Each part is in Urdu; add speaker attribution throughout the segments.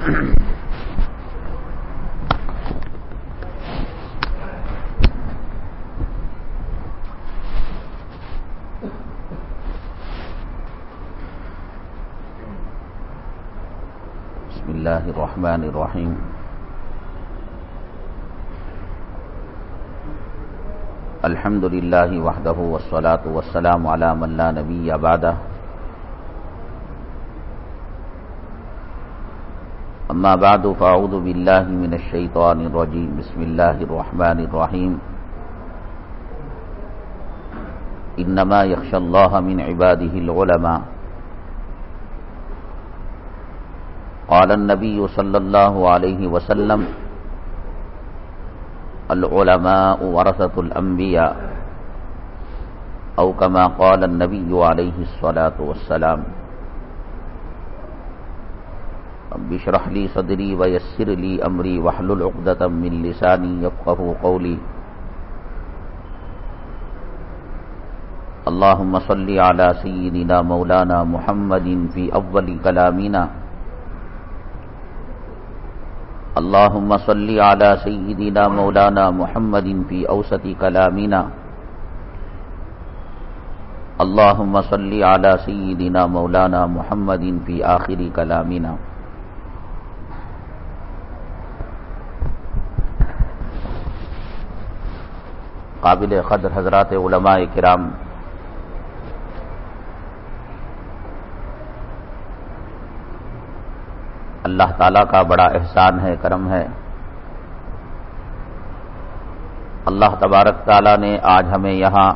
Speaker 1: بسم الله الرحمن الرحيم الحمد لله وحده والصلاة والسلام على من لا نبي بعده أما بعد، فأعوذ بالله من الشيطان الرجيم. بسم الله الرحمن الرحيم. إنما يخشى الله من عباده العلماء. قال النبي صلى الله عليه وسلم العلماء ورثة الأنبياء، أو كما قال النبي عليه الصلاة والسلام. رب اشرح لي صدري ويسر لي أمري واحلل عقدة من لساني يفقه قولي. اللهم صل على سيدنا مولانا محمد في أول كلامنا. اللهم صل على سيدنا مولانا محمد في أوسط كلامنا. اللهم صل على سيدنا مولانا محمد في آخر كلامنا. قابل قدر حضرات علماء کرام۔ اللہ تعالی کا بڑا احسان ہے، کرم ہے۔ اللہ تبارک تعالی نے آج ہمیں یہاں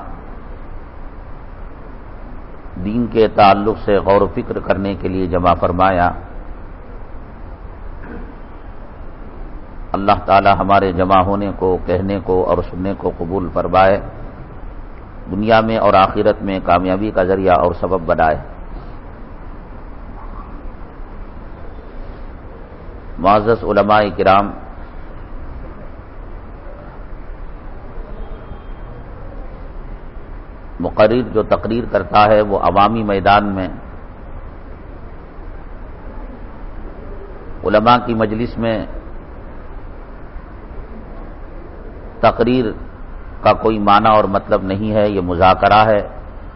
Speaker 1: دین کے تعلق سے غور و فکر کرنے کے لیے جمع فرمایا۔ اللہ تعالی ہمارے جمع ہونے کو، کہنے کو اور سننے کو قبول فرمائے، دنیا میں اور آخرت میں کامیابی کا ذریعہ اور سبب بنائے۔ معزز علماء کرام، مقرر جو تقریر کرتا ہے وہ عوامی میدان میں، علماء کی مجلس میں تقریر کا کوئی معنی اور مطلب نہیں ہے، یہ مذاکرہ ہے،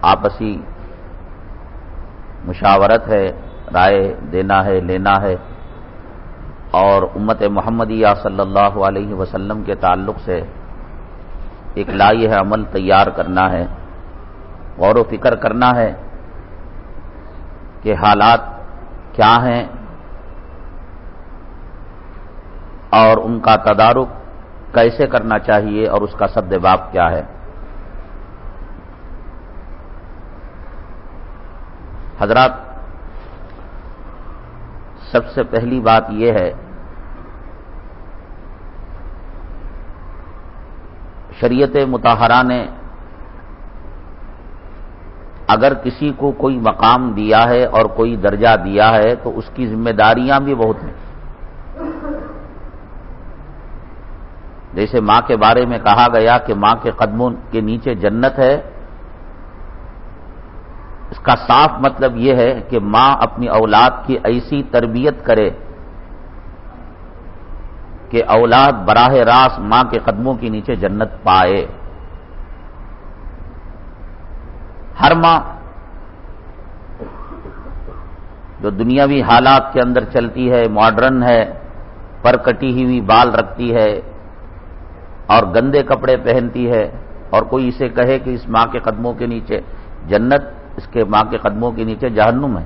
Speaker 1: آپسی مشاورت ہے، رائے دینا ہے، لینا ہے۔ اور امت محمدیہ صلی اللہ علیہ وسلم کے تعلق سے ایک لائی ہے، عمل تیار کرنا ہے، غور و فکر کرنا ہے کہ حالات کیا ہیں اور ان کا تدارک کیسے کرنا چاہیے اور اس کا سد باب کیا ہے؟ حضرات، سب سے پہلی بات یہ ہے، شریعت متحرہ نے اگر کسی کو کوئی مقام دیا ہے اور کوئی درجہ دیا ہے تو اس کی ذمہ داریاں بھی بہت ہیں۔ جیسے ماں کے بارے میں کہا گیا کہ ماں کے قدموں کے نیچے جنت ہے، اس کا صاف مطلب یہ ہے کہ ماں اپنی اولاد کی ایسی تربیت کرے کہ اولاد براہ راست ماں کے قدموں کے نیچے جنت پائے۔ ہر ماں جو دنیاوی حالات کے اندر چلتی ہے ماڈرن ہے، پر کٹی ہوئی بال رکھتی ہے اور گندے کپڑے پہنتی ہے اور کوئی اسے کہے کہ اس ماں کے قدموں کے نیچے جنت، اس کے ماں کے قدموں کے نیچے جہنم ہے۔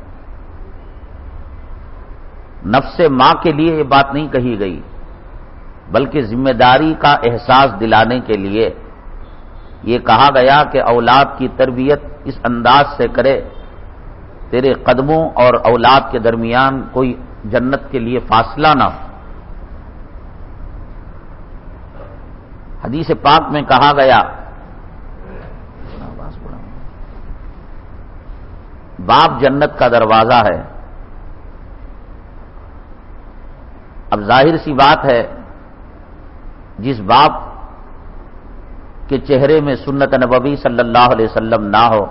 Speaker 1: نفس ماں کے لیے یہ بات نہیں کہی گئی، بلکہ ذمہ داری کا احساس دلانے کے لیے یہ کہا گیا کہ اولاد کی تربیت اس انداز سے کرے، تیرے قدموں اور اولاد کے درمیان کوئی جنت کے لیے فاصلہ نہ ہو۔ حدیث پاک میں کہا گیا۔ باپ جنت کا دروازہ ہے۔ اب ظاہر سی بات ہے، جس باپ کے چہرے میں سنت نبوی صلی اللہ علیہ وسلم نہ ہو،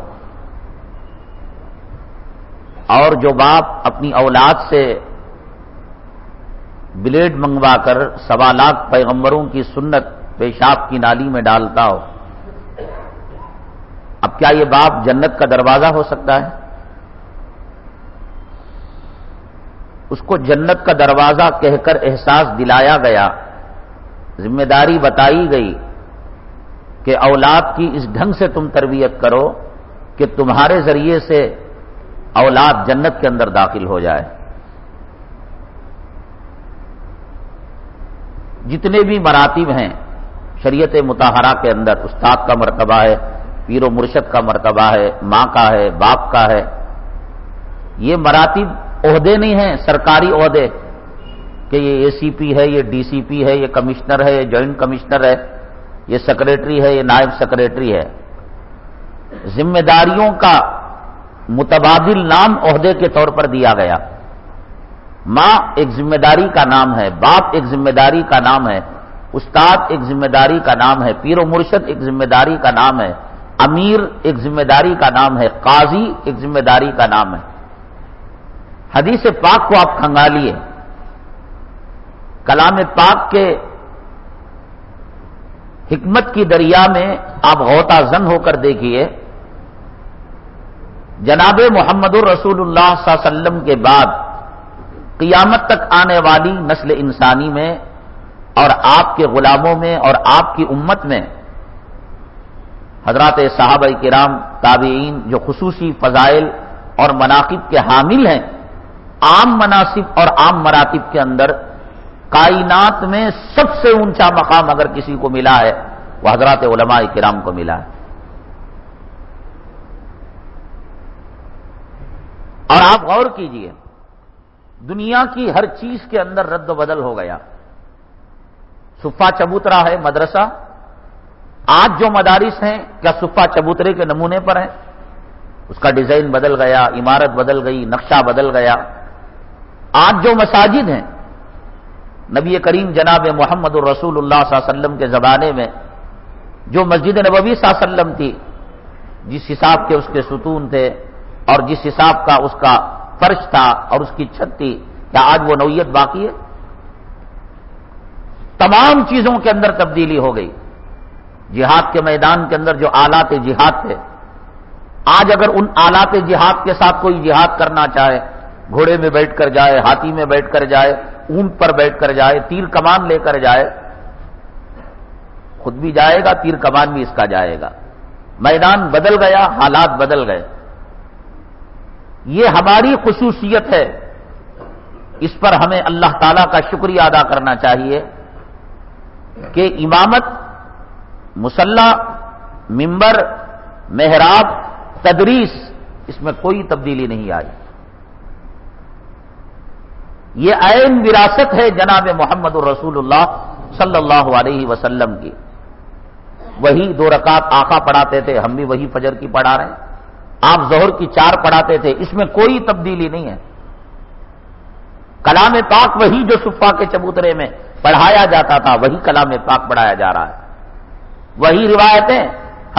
Speaker 1: اور جو باپ اپنی اولاد سے بلیڈ منگوا کر سوا لاکھ پیغمبروں کی سنت پیشاب کی نالی میں ڈالتا ہو۔ اب کیا یہ باپ جنت کا دروازہ ہو سکتا ہے؟ اس کو جنت کا دروازہ کہہ کر احساس دلایا گیا۔ ذمہ داری بتائی گئی کہ اولاد کی اس ڈھنگ سے تم تربیت کرو کہ تمہارے ذریعے سے اولاد جنت کے اندر داخل ہو جائے۔ جتنے بھی مراتب ہیں شریعت متحرہ کے اندر استاد کا مرتبہ ہے، پیر و مرشد کا مرتبہ ہے، ماں کا ہے، باپ کا ہے۔ یہ مراتب عہدے نہیں ہیں، سرکاری عہدے۔ کہ یہ اے سی پی ہے، یہ ڈی سی پی ہے، یہ کمشنر ہے، یہ جوائنٹ کمشنر ہے، یہ سیکریٹری ہے، یہ نائب سیکریٹری ہے۔ ذمہ داریوں کا متبادل نام عہدے کے طور پر دیا گیا۔ ماں ایک ذمہ داری کا نام ہے، باپ ایک ذمہ داری کا نام ہے۔ استاد ایک ذمہ داری کا نام ہے، پیر و مرشد ایک ذمہ داری کا نام ہے، امیر ایک ذمہ داری کا نام ہے، قاضی ایک ذمہ داری کا نام ہے۔ حدیث پاک کو آپ کھنگالیے۔ کلام پاک کے حکمت کی دریا میں آپ غوطہ زن ہو کر دیکھیے۔ جناب محمد الرسول اللہ صلی اللہ علیہ وسلم کے بعد قیامت تک آنے والی نسل انسانی میں اور آپ کے غلاموں میں اور آپ کی امت میں حضرات صحابہ کرام، تابعین جو خصوصی فضائل اور مناقب کے حامل ہیں، عام مناسب اور عام مراتب کے اندر کائنات میں سب سے اونچا مقام اگر کسی کو ملا ہے، وہ حضرات علماء کرام کو ملا ہے۔ اور آپ غور کیجیے، دنیا کی ہر چیز کے اندر رد و بدل ہو گیا۔ صفا چبوترا ہے مدرسہ۔ آج جو مدارس ہیں، کیا صفا چبوترے کے نمونے پر ہیں؟ اس کا ڈیزائن بدل گیا، عمارت بدل گئی، نقشہ بدل گیا۔ آج جو مساجد ہیں، نبی کریم جناب محمد الرسول اللہ صلی اللہ علیہ وسلم کے زمانے میں، جو مسجد نبوی صلی اللہ علیہ وسلم تھی، جس حساب کے اس کے ستون تھے اور جس حساب کا اس کا فرش تھا اور اس کی چھت تھی، کیا آج وہ نوعیت باقی ہے؟ تمام چیزوں کے اندر تبدیلی ہو گئی۔ جہاد کے میدان کے اندر جو آلات جہاد تھے۔ آج اگر ان آلات جہاد کے ساتھ کوئی جہاد کرنا چاہے، گھوڑے میں بیٹھ کر جائے، ہاتھی میں بیٹھ کر جائے، اونٹ پر بیٹھ کر جائے، تیر کمان لے کر جائے، خود بھی جائے گا، تیر کمان بھی اس کا جائے گا۔ میدان بدل گیا، حالات بدل گئے۔ یہ ہماری خصوصیت ہے۔ اس پر ہمیں اللہ تعالی کا شکریہ ادا کرنا چاہیے۔ کہ امامت، مسلح ممبر محراب، تدریس، اس میں کوئی تبدیلی نہیں آئی۔ یہ عین وراثت ہے جناب محمد الرسول اللہ صلی اللہ علیہ وسلم کی۔ وہی دو رکعت آخا پڑھاتے تھے، ہم بھی وہی فجر کی پڑھا رہے ہیں۔ آپ زہر کی چار پڑھاتے تھے، اس میں کوئی تبدیلی نہیں ہے۔ کلام پاک وہی جو صفا کے چبوترے میں پڑھایا جاتا تھا، وہی کلام پاک پڑھایا جا رہا ہے۔ وہی روایتیں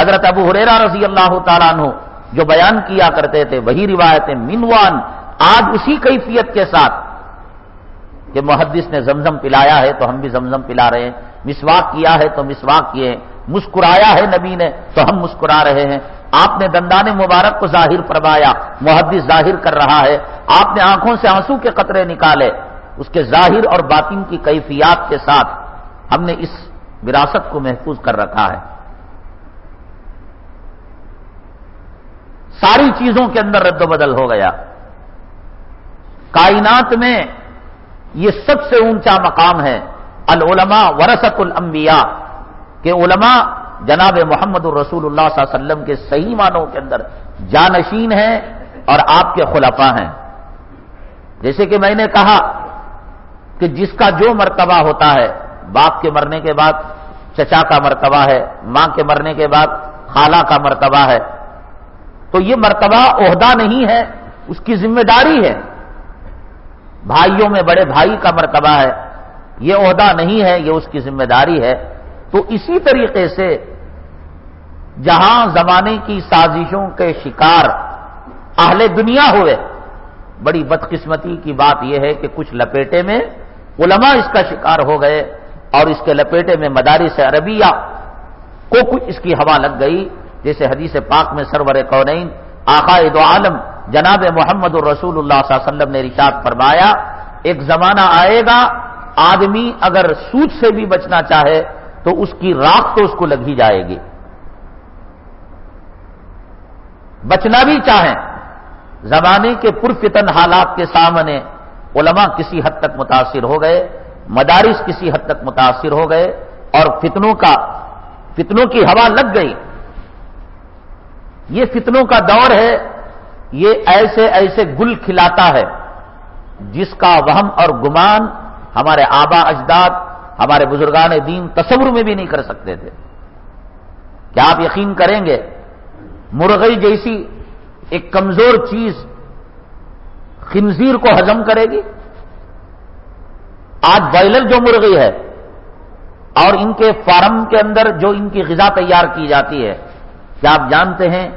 Speaker 1: حضرت ابو حریرا رضی اللہ تعالیٰ عنہ جو بیان کیا کرتے تھے، وہی روایتیں منوان آج اسی کیفیت کے ساتھ۔ کہ محدث نے زمزم پلایا ہے تو ہم بھی زمزم پلا رہے ہیں۔ مسواک کیا ہے تو مسواک کیے مسکرایا ہے نبی نے تو ہم مسکرا رہے ہیں۔ آپ نے دندان مبارک کو ظاہر فرمایا، محدث ظاہر کر رہا ہے۔ آپ نے آنکھوں سے آنسو کے قطرے نکالے۔ اس کے ظاہر اور باطن کی کیفیات کے ساتھ ہم نے اس وراثت کو محفوظ کر رکھا ہے۔ ساری چیزوں کے اندر رد و بدل ہو گیا۔ کائنات میں یہ سب سے اونچا مقام ہے العلماء ورثت الانبیاء، کہ علماء جناب محمد الرسول اللہ صلی اللہ علیہ وسلم کے صحیح معنوں کے اندر جانشین ہیں اور آپ کے خلفا ہیں۔ جیسے کہ میں نے کہا کہ جس کا جو مرتبہ ہوتا ہے، باپ کے مرنے کے بعد، چچا کا مرتبہ ہے، ماں کے مرنے کے بعد خالہ کا مرتبہ ہے۔ تو یہ مرتبہ عہدہ نہیں ہے، اس کی ذمہ داری ہے۔ بھائیوں میں بڑے بھائی کا مرتبہ ہے، یہ عہدہ نہیں ہے، یہ اس کی ذمہ داری ہے۔ تو اسی طریقے سے جہاں زمانے کی سازشوں کے شکار اہل دنیا ہوئے، بڑی بدقسمتی کی بات یہ ہے کہ کچھ لپیٹے میں علماء اس کا شکار ہو گئے اور اس کے لپیٹے میں مدارس عربیہ کو کچھ اس کی ہوا لگ گئی، جیسے حدیث پاک میں سرور کونین، آقا دو عالم جناب محمد الرسول اللہ صلی اللہ علیہ وسلم نے رشاد فرمایا، ایک زمانہ آئے گا، آدمی اگر سود سے بھی بچنا چاہے تو اس کی راک تو اس کو لگ ہی جائے گی۔ بچنا بھی چاہیں، زمانے کے پرفتن حالات کے سامنے علماء کسی حد تک متاثر ہو گئے، مدارس کسی حد تک متاثر ہو گئے، اور فتنوں کا، فتنوں کی ہوا لگ گئی۔ یہ فتنوں کا دور ہے، یہ ایسے ایسے گل کھلاتا ہے، جس کا وہم اور گمان ہمارے آبا اجداد، ہمارے بزرگان دین تصور میں بھی نہیں کر سکتے تھے۔ کیا آپ یقین کریں گے؟ مرغئی جیسی ایک کمزور چیز خنزیر کو ہزم کرے گی۔ آج بائلر جو مرغی ہے اور ان کے فارم کے اندر جو ان کی غذا تیار کی جاتی ہے، کیا آپ جانتے ہیں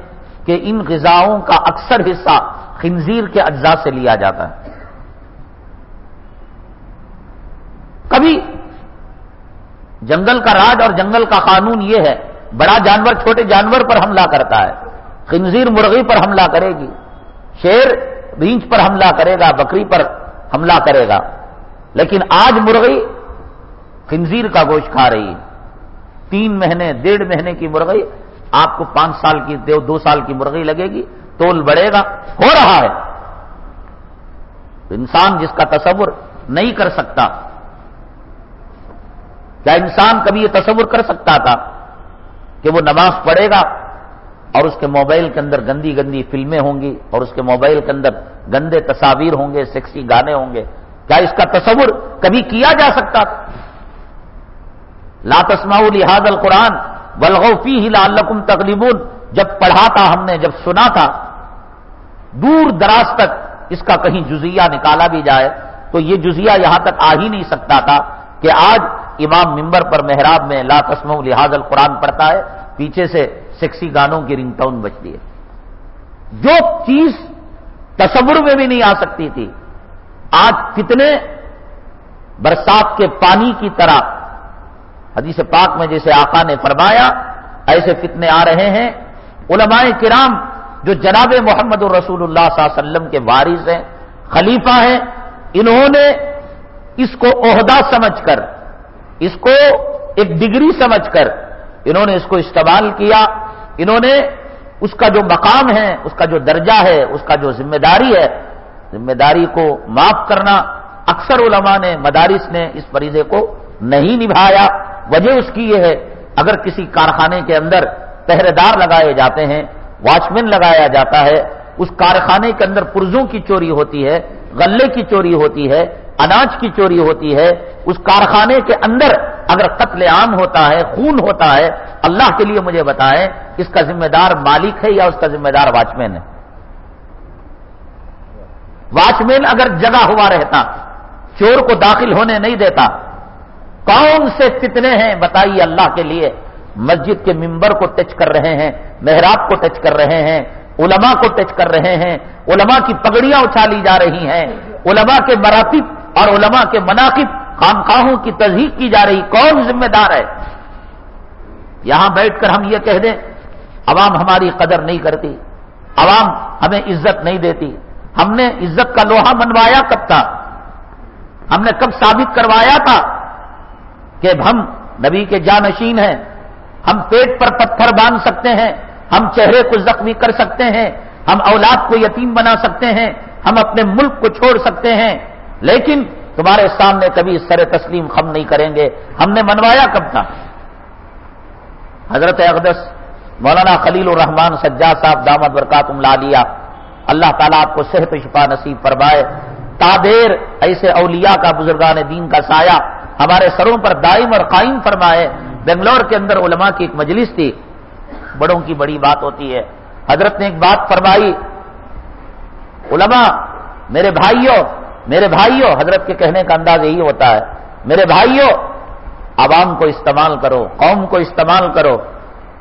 Speaker 1: کہ ان غذاؤں کا اکثر حصہ خنزیر کے اجزاء سے لیا جاتا ہے؟ کبھی جنگل کا راج اور جنگل کا قانون یہ ہے، بڑا جانور چھوٹے جانور پر حملہ کرتا ہے، خنزیر مرغی پر حملہ کرے گی۔ شیر رینچ پر حملہ کرے گا، بکری پر حملہ کرے گا۔ لیکن آج مرغی خنزیر کا گوشت کھا رہی ہے۔ تین مہینے، ڈیڑھ مہینے کی مرغی، آپ کو پانچ سال کی، دو سال کی مرغی لگے گی، تول بڑھے گا، ہو رہا ہے۔ انسان جس کا تصور نہیں کر سکتا، کیا انسان کبھی یہ تصور کر سکتا تھا کہ وہ نماز پڑھے گا؟ اور اس کے موبائل کے اندر گندی گندی فلمیں ہوں گی، اور اس کے موبائل کے اندر گندے تصاویر ہوں گے، سیکسی گانے ہوں گے۔ کیا اس کا تصور کبھی کیا جا سکتا تھا؟ لا تسما لحاظ القرآن بلغوفی ہی لعلکم تقلیبون جب پڑھا تھا ہم نے، جب سنا تھا، دور دراز تک اس کا کہیں جزیہ نکالا بھی جائے، تو یہ جزیہ یہاں تک آ ہی نہیں سکتا تھا کہ آج امام ممبر پر محراب میں لا تسم لحاظ القرآن پڑھتا ہے، پیچھے سے سیکسی گانوں کی رنگ ٹون بچتی ہے۔ جو چیز تصور میں بھی نہیں آ سکتی تھی، آج کتنے برسات کے پانی کی طرح، حدیث پاک میں جیسے آقا نے فرمایا، ایسے فتنے آ رہے ہیں۔ علماء کرام جو جناب محمد الرسول اللہ صلی اللہ علیہ وسلم کے وارث ہیں، خلیفہ ہیں، انہوں نے اس کو عہدہ سمجھ کر، اس کو ایک ڈگری سمجھ کر، انہوں نے اس کو استعمال کیا۔ انہوں نے اس کا جو مقام ہے، اس کا جو درجہ ہے، اس کا جو ذمہ داری ہے، ذمہ داری کو معاف کرنا اکثر علماء نے، مدارس نے اس فریضے کو نہیں نبھایا۔ وجہ اس کی یہ ہے، اگر کسی کارخانے کے اندر پہرے دار لگائے جاتے ہیں واچ مین لگایا جاتا ہے، اس کارخانے کے اندر پرزوں کی چوری ہوتی ہے، غلے کی چوری ہوتی ہے، اناج کی چوری ہوتی ہے، اس کارخانے کے اندر اگر قتل عام ہوتا ہے، خون ہوتا ہے اللہ کے لیے مجھے بتائیں اس کا ذمہ دار مالک ہے یا اس کا ذمہ دار واچ مین ہے؟ واچ مین اگر جگہ ہوا رہتا، چور کو داخل ہونے نہیں دیتا، کون سے فتنے ہیں؟ بتائیے اللہ کے لیے۔ مسجد کے ممبر کو ٹچ کر رہے ہیں، محراب کو ٹچ کر رہے ہیں، علماء کو ٹچ کر رہے ہیں۔ علماء کی پگڑیاں اچھالی جا رہی ہیں۔ علماء کے مراکب اور علماء کے مناقب، خانقاہوں کی تصدیق کی جا رہی، کون ذمہ دار ہے؟ یہاں بیٹھ کر ہم یہ کہہ دیں، عوام ہماری قدر نہیں کرتی، عوام ہمیں عزت نہیں دیتی۔ ہم نے عزت کا لوہا منوایا کب تھا؟ ہم نے کب ثابت کروایا تھا کہ ہم نبی کے جانشین ہیں، ہم پیٹ پر پتھر باندھ سکتے ہیں، ہم چہرے کو زخمی کر سکتے ہیں، ہم اولاد کو یتیم بنا سکتے ہیں، ہم اپنے ملک کو چھوڑ سکتے ہیں۔ لیکن تمہارے سامنے کبھی سر تسلیم خم نہیں کریں گے۔ ہم نے منوایا کب تھا؟ حضرت اقدس مولانا خلیل الرحمان سجاد صاحب دامد برکات لا لیا۔ اللہ تعالیٰ آپ کو صحت و شفا نصیب فرمائے۔ تادیر ایسے اولیاء کا بزرگان دین کا سایہ ہمارے سروں پر دائم اور قائم فرمائے۔ بنگلور کے اندر علماء کی ایک مجلس تھی۔ بڑوں کی بڑی بات ہوتی ہے۔ حضرت نے ایک بات فرمائی۔ علماء، میرے بھائیوں میرے بھائیوں، حضرت کے کہنے کا انداز یہی ہوتا ہے۔ میرے بھائیوں عوام کو استعمال کرو، قوم کو استعمال کرو۔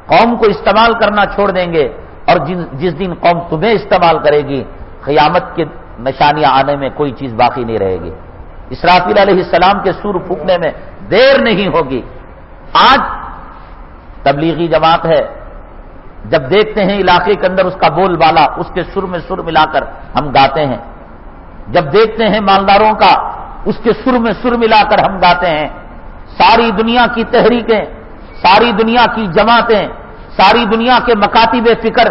Speaker 1: قوم کو استعمال کرنا چھوڑ دیں گے اور جس دن قوم تمہیں استعمال کرے گی، قیامت کی نشانیاں آنے میں کوئی چیز باقی نہیں رہے گی۔ اسرافیل علیہ السلام کے سر پھونکنے میں دیر نہیں ہوگی۔ آج تبلیغی جماعت ہے۔ جب دیکھتے ہیں علاقے کے اندر اس کا بول بالا، اس کے سر میں سر ملا کر ہم گاتے ہیں۔ جب دیکھتے ہیں مالداروں کا، اس کے سر میں سر ملا کر ہم گاتے ہیں۔ ساری دنیا کی تحریکیں، ساری دنیا کی جماعتیں، ساری دنیا کے مکاتب فکر،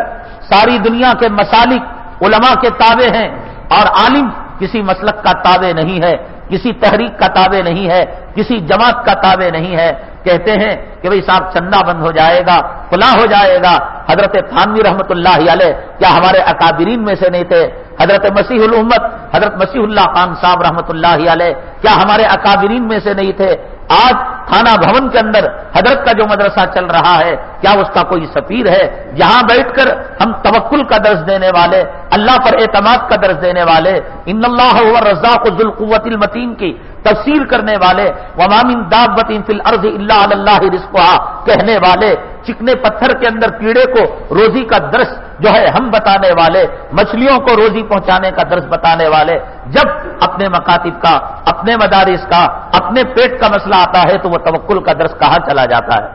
Speaker 1: ساری دنیا کے مسالک علماء کے تابع ہیں اور عالم کسی مسلک کا تابع نہیں ہے، کسی تحریک کا تابع نہیں ہے، کسی جماعت کا تابع نہیں ہے۔ کہتے ہیں کہ بھئی صاحب چندہ بند ہو جائے گا کلا ہو جائے گا۔ حضرت تھانوی رحمت اللہ علیہ کیا ہمارے اکابرین میں سے نہیں تھے؟ حضرت مسیح الحمت حضرت مسیح اللہ خان صاحب رحمت اللہ علیہ کیا ہمارے اکابرین میں سے نہیں تھے؟ آج تھانہ بھون کے اندر حضرت کا جو مدرسہ چل رہا ہے، کیا اس کا کوئی سفیر ہے؟ یہاں بیٹھ کر ہم توکل کا درس دینے والے، اللہ پر اعتماد کا درس دینے والے، ان اللہ رضا کو ذوالقوت المتین کی تفسیر کرنے والے ومام دابت فی الارض اللہ اللہ رسقا کہنے والے چکنے پتھر کے اندر کیڑے کو روزی کا درس جو ہے ہم بتانے والے، مچھلیوں کو روزی پہنچانے کا درس بتانے والے، جب اپنے مکاتب کا، اپنے مدارس کا، اپنے پیٹ کا مسئلہ آتا ہے تو وہ توکل کا درس کہاں چلا جاتا ہے؟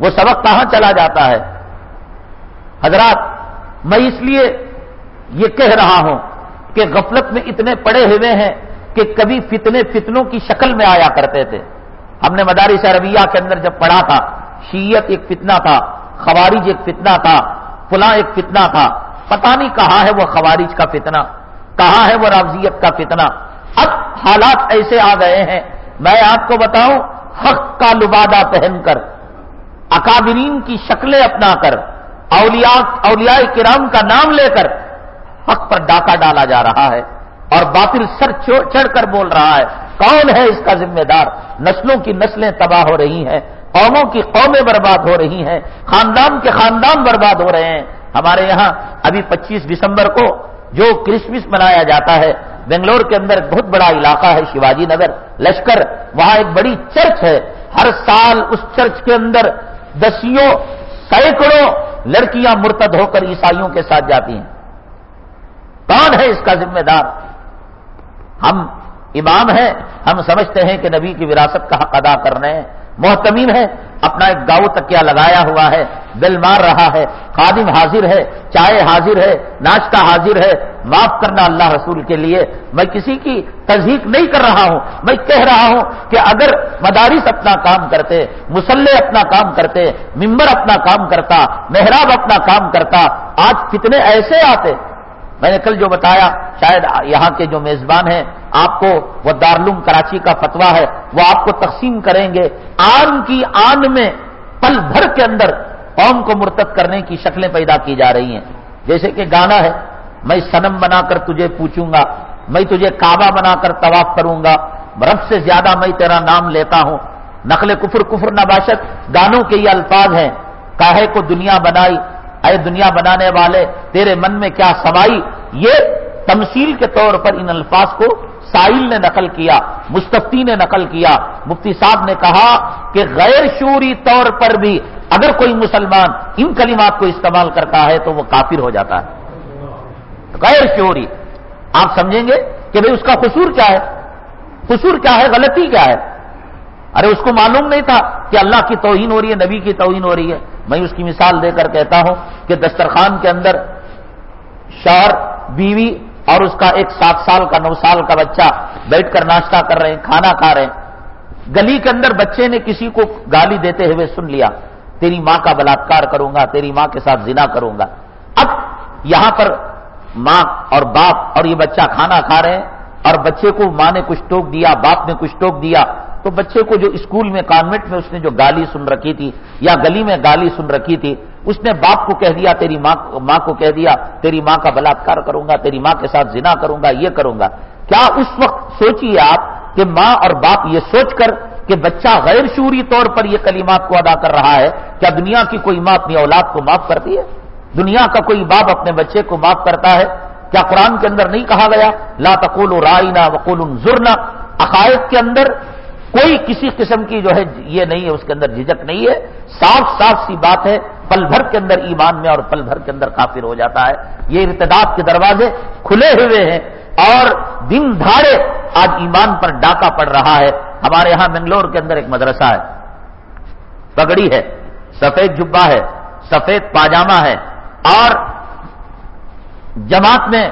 Speaker 1: وہ سبق کہاں چلا جاتا ہے؟ حضرات، میں اس لیے یہ کہہ رہا ہوں کہ غفلت میں اتنے پڑے ہوئے ہیں کہ کبھی فتنے فتنوں کی شکل میں آیا کرتے تھے۔ ہم نے مدارس عربیہ کے اندر جب پڑھا تھا شیت ایک فتنہ تھا، خوارج ایک فتنہ تھا، فلاں ایک فتنہ تھا۔ پتہ نہیں کہاں ہے وہ خوارج کا فتنہ، کہاں ہے وہ رافضیت کا فتنہ۔ اب حالات ایسے آ گئے ہیں۔ میں آپ کو بتاؤں، حق کا لبادہ پہن کر، اکابرین کی شکلیں اپنا کر، اولیاء اولیاء کرام کا نام لے کر حق پر ڈاکہ ڈالا جا رہا ہے اور باطل سر چڑھ کر بول رہا ہے۔ کون ہے اس کا ذمہ دار؟ نسلوں کی نسلیں تباہ ہو رہی ہیں۔ قوموں کی قومیں برباد ہو رہی ہیں، خاندان کے خاندان برباد ہو رہے ہیں۔ ہمارے یہاں ابھی پچیس دسمبر کو جو کرسمس منایا جاتا ہے، بنگلور کے اندر ایک بہت بڑا علاقہ ہے، شیواجی نگر، لشکر، وہاں ایک بڑی چرچ ہے۔ ہر سال اس چرچ کے اندر دسیوں، سینکڑوں لڑکیاں مرتد ہو کر عیسائیوں کے ساتھ جاتی ہیں۔ کون ہے اس کا ذمہ دار؟ ہم امام ہیں، ہم سمجھتے ہیں کہ نبی کی وراثت کا حق ادا کر رہے ہیں محتمین ہے اپنا ایک گاؤں تکیا لگایا ہوا ہے بل مار رہا ہے، خادم حاضر ہے، چائے حاضر ہے، ناشتہ حاضر ہے، معاف کرنا اللہ رسول کے لیے۔ میں کسی کی تصدیق نہیں کر رہا ہوں، میں کہہ رہا ہوں کہ اگر مدارس اپنا کام کرتے، مسلح اپنا کام کرتے، ممبر اپنا کام کرتا، محراب اپنا کام کرتا، آج کتنے ایسے آتے؟ میں نے کل جو بتایا، شاید یہاں کے جو میزبان ہیں آپ کو وہ دارلوم کراچی کا فتوا ہے، وہ آپ کو تقسیم کریں گے۔ آن کی آن میں پل بھر کے اندر قوم کو مرتب کرنے کی شکلیں پیدا کی جا رہی ہیں۔ جیسے کہ گانا ہے، میں سنم بنا کر تجھے پوچھوں گا، میں تجھے کعبہ بنا کر طواف کروں گا، رب سے زیادہ میں تیرا نام لیتا ہوں۔ نقل کفر کفر نباشت گانوں کے یہ الفاظ ہیں۔ کاہے کو دنیا بنائی، اے دنیا بنانے والے، تیرے من میں کیا سوائی؟ یہ تمثیل کے طور پر ان الفاظ کو سائل نے نقل کیا، مستفتی نے نقل کیا۔ مفتی صاحب نے کہا کہ غیر شوری طور پر بھی اگر کوئی مسلمان ان کلمات کو استعمال کرتا ہے تو وہ کافر ہو جاتا ہے۔ غیر شوری آپ سمجھیں گے کہ بھئی اس کا قصور کیا ہے؟ قصور کیا ہے؟ غلطی کیا ہے؟ ارے اس کو معلوم نہیں تھا کہ اللہ کی توہین ہو رہی ہے، نبی کی توہین ہو رہی ہے۔ میں اس کی مثال دے کر کہتا ہوں کہ دسترخوان کے اندر شوہر بیوی اور اس کا ایک سات سال کا، نو سال کا بچہ بیٹھ کر ناشتہ کر رہے ہیں، کھانا کھا رہے ہیں۔ گلی کے اندر بچے نے کسی کو گالی دیتے ہوئے سن لیا، تیری ماں کا بلاತ್کار کروں گا، تیری ماں کے ساتھ زنا کروں گا۔ اب یہاں پر ماں اور باپ اور یہ بچہ کھانا کھا رہے ہیں اور بچے کو ماں نے کچھ ٹوک دیا، باپ نے کچھ ٹوک دیا۔ تو بچے کو جو اسکول میں کانوینٹ میں اس نے جو گالی سن رکھی تھی یا گلی میں گالی سن رکھی تھی، اس نے باپ کو کہہ دیا، تیری ماں کو کہہ دیا، تیری ماں کا بلاತ್کار کروں گا، تیری ماں کے ساتھ زنا کروں گا، یہ کروں گا۔ کیا اس وقت سوچیے آپ کہ ماں اور باپ یہ سوچ کر کہ بچہ غیر شوری طور پر یہ کلمات کو ادا کر رہا ہے کیا دنیا کی کوئی ماں اپنی اولاد کو معاف کرتی ہے؟ دنیا کا کوئی باپ اپنے بچے کو معاف کرتا ہے؟ کیا قرآن کے اندر نہیں کہا گیا، لا تقول رائنا وقول زرنا عقائد کے اندر کوئی کسی قسم کی جو ہے یہ نہیں ہے، اس کے اندر جھجک نہیں ہے۔ صاف صاف سی بات ہے، پل بھر کے اندر ایمان میں اور پل بھر کے اندر کافر ہو جاتا ہے۔ یہ ارتداد کے دروازے کھلے ہوئے ہیں اور دن دھاڑے آج ایمان پر ڈاکہ پڑ رہا ہے۔ ہمارے یہاں بنگلور کے اندر ایک مدرسہ ہے۔ پگڑی ہے، سفید جبا ہے، سفید پاجامہ ہے۔ اور جماعت میں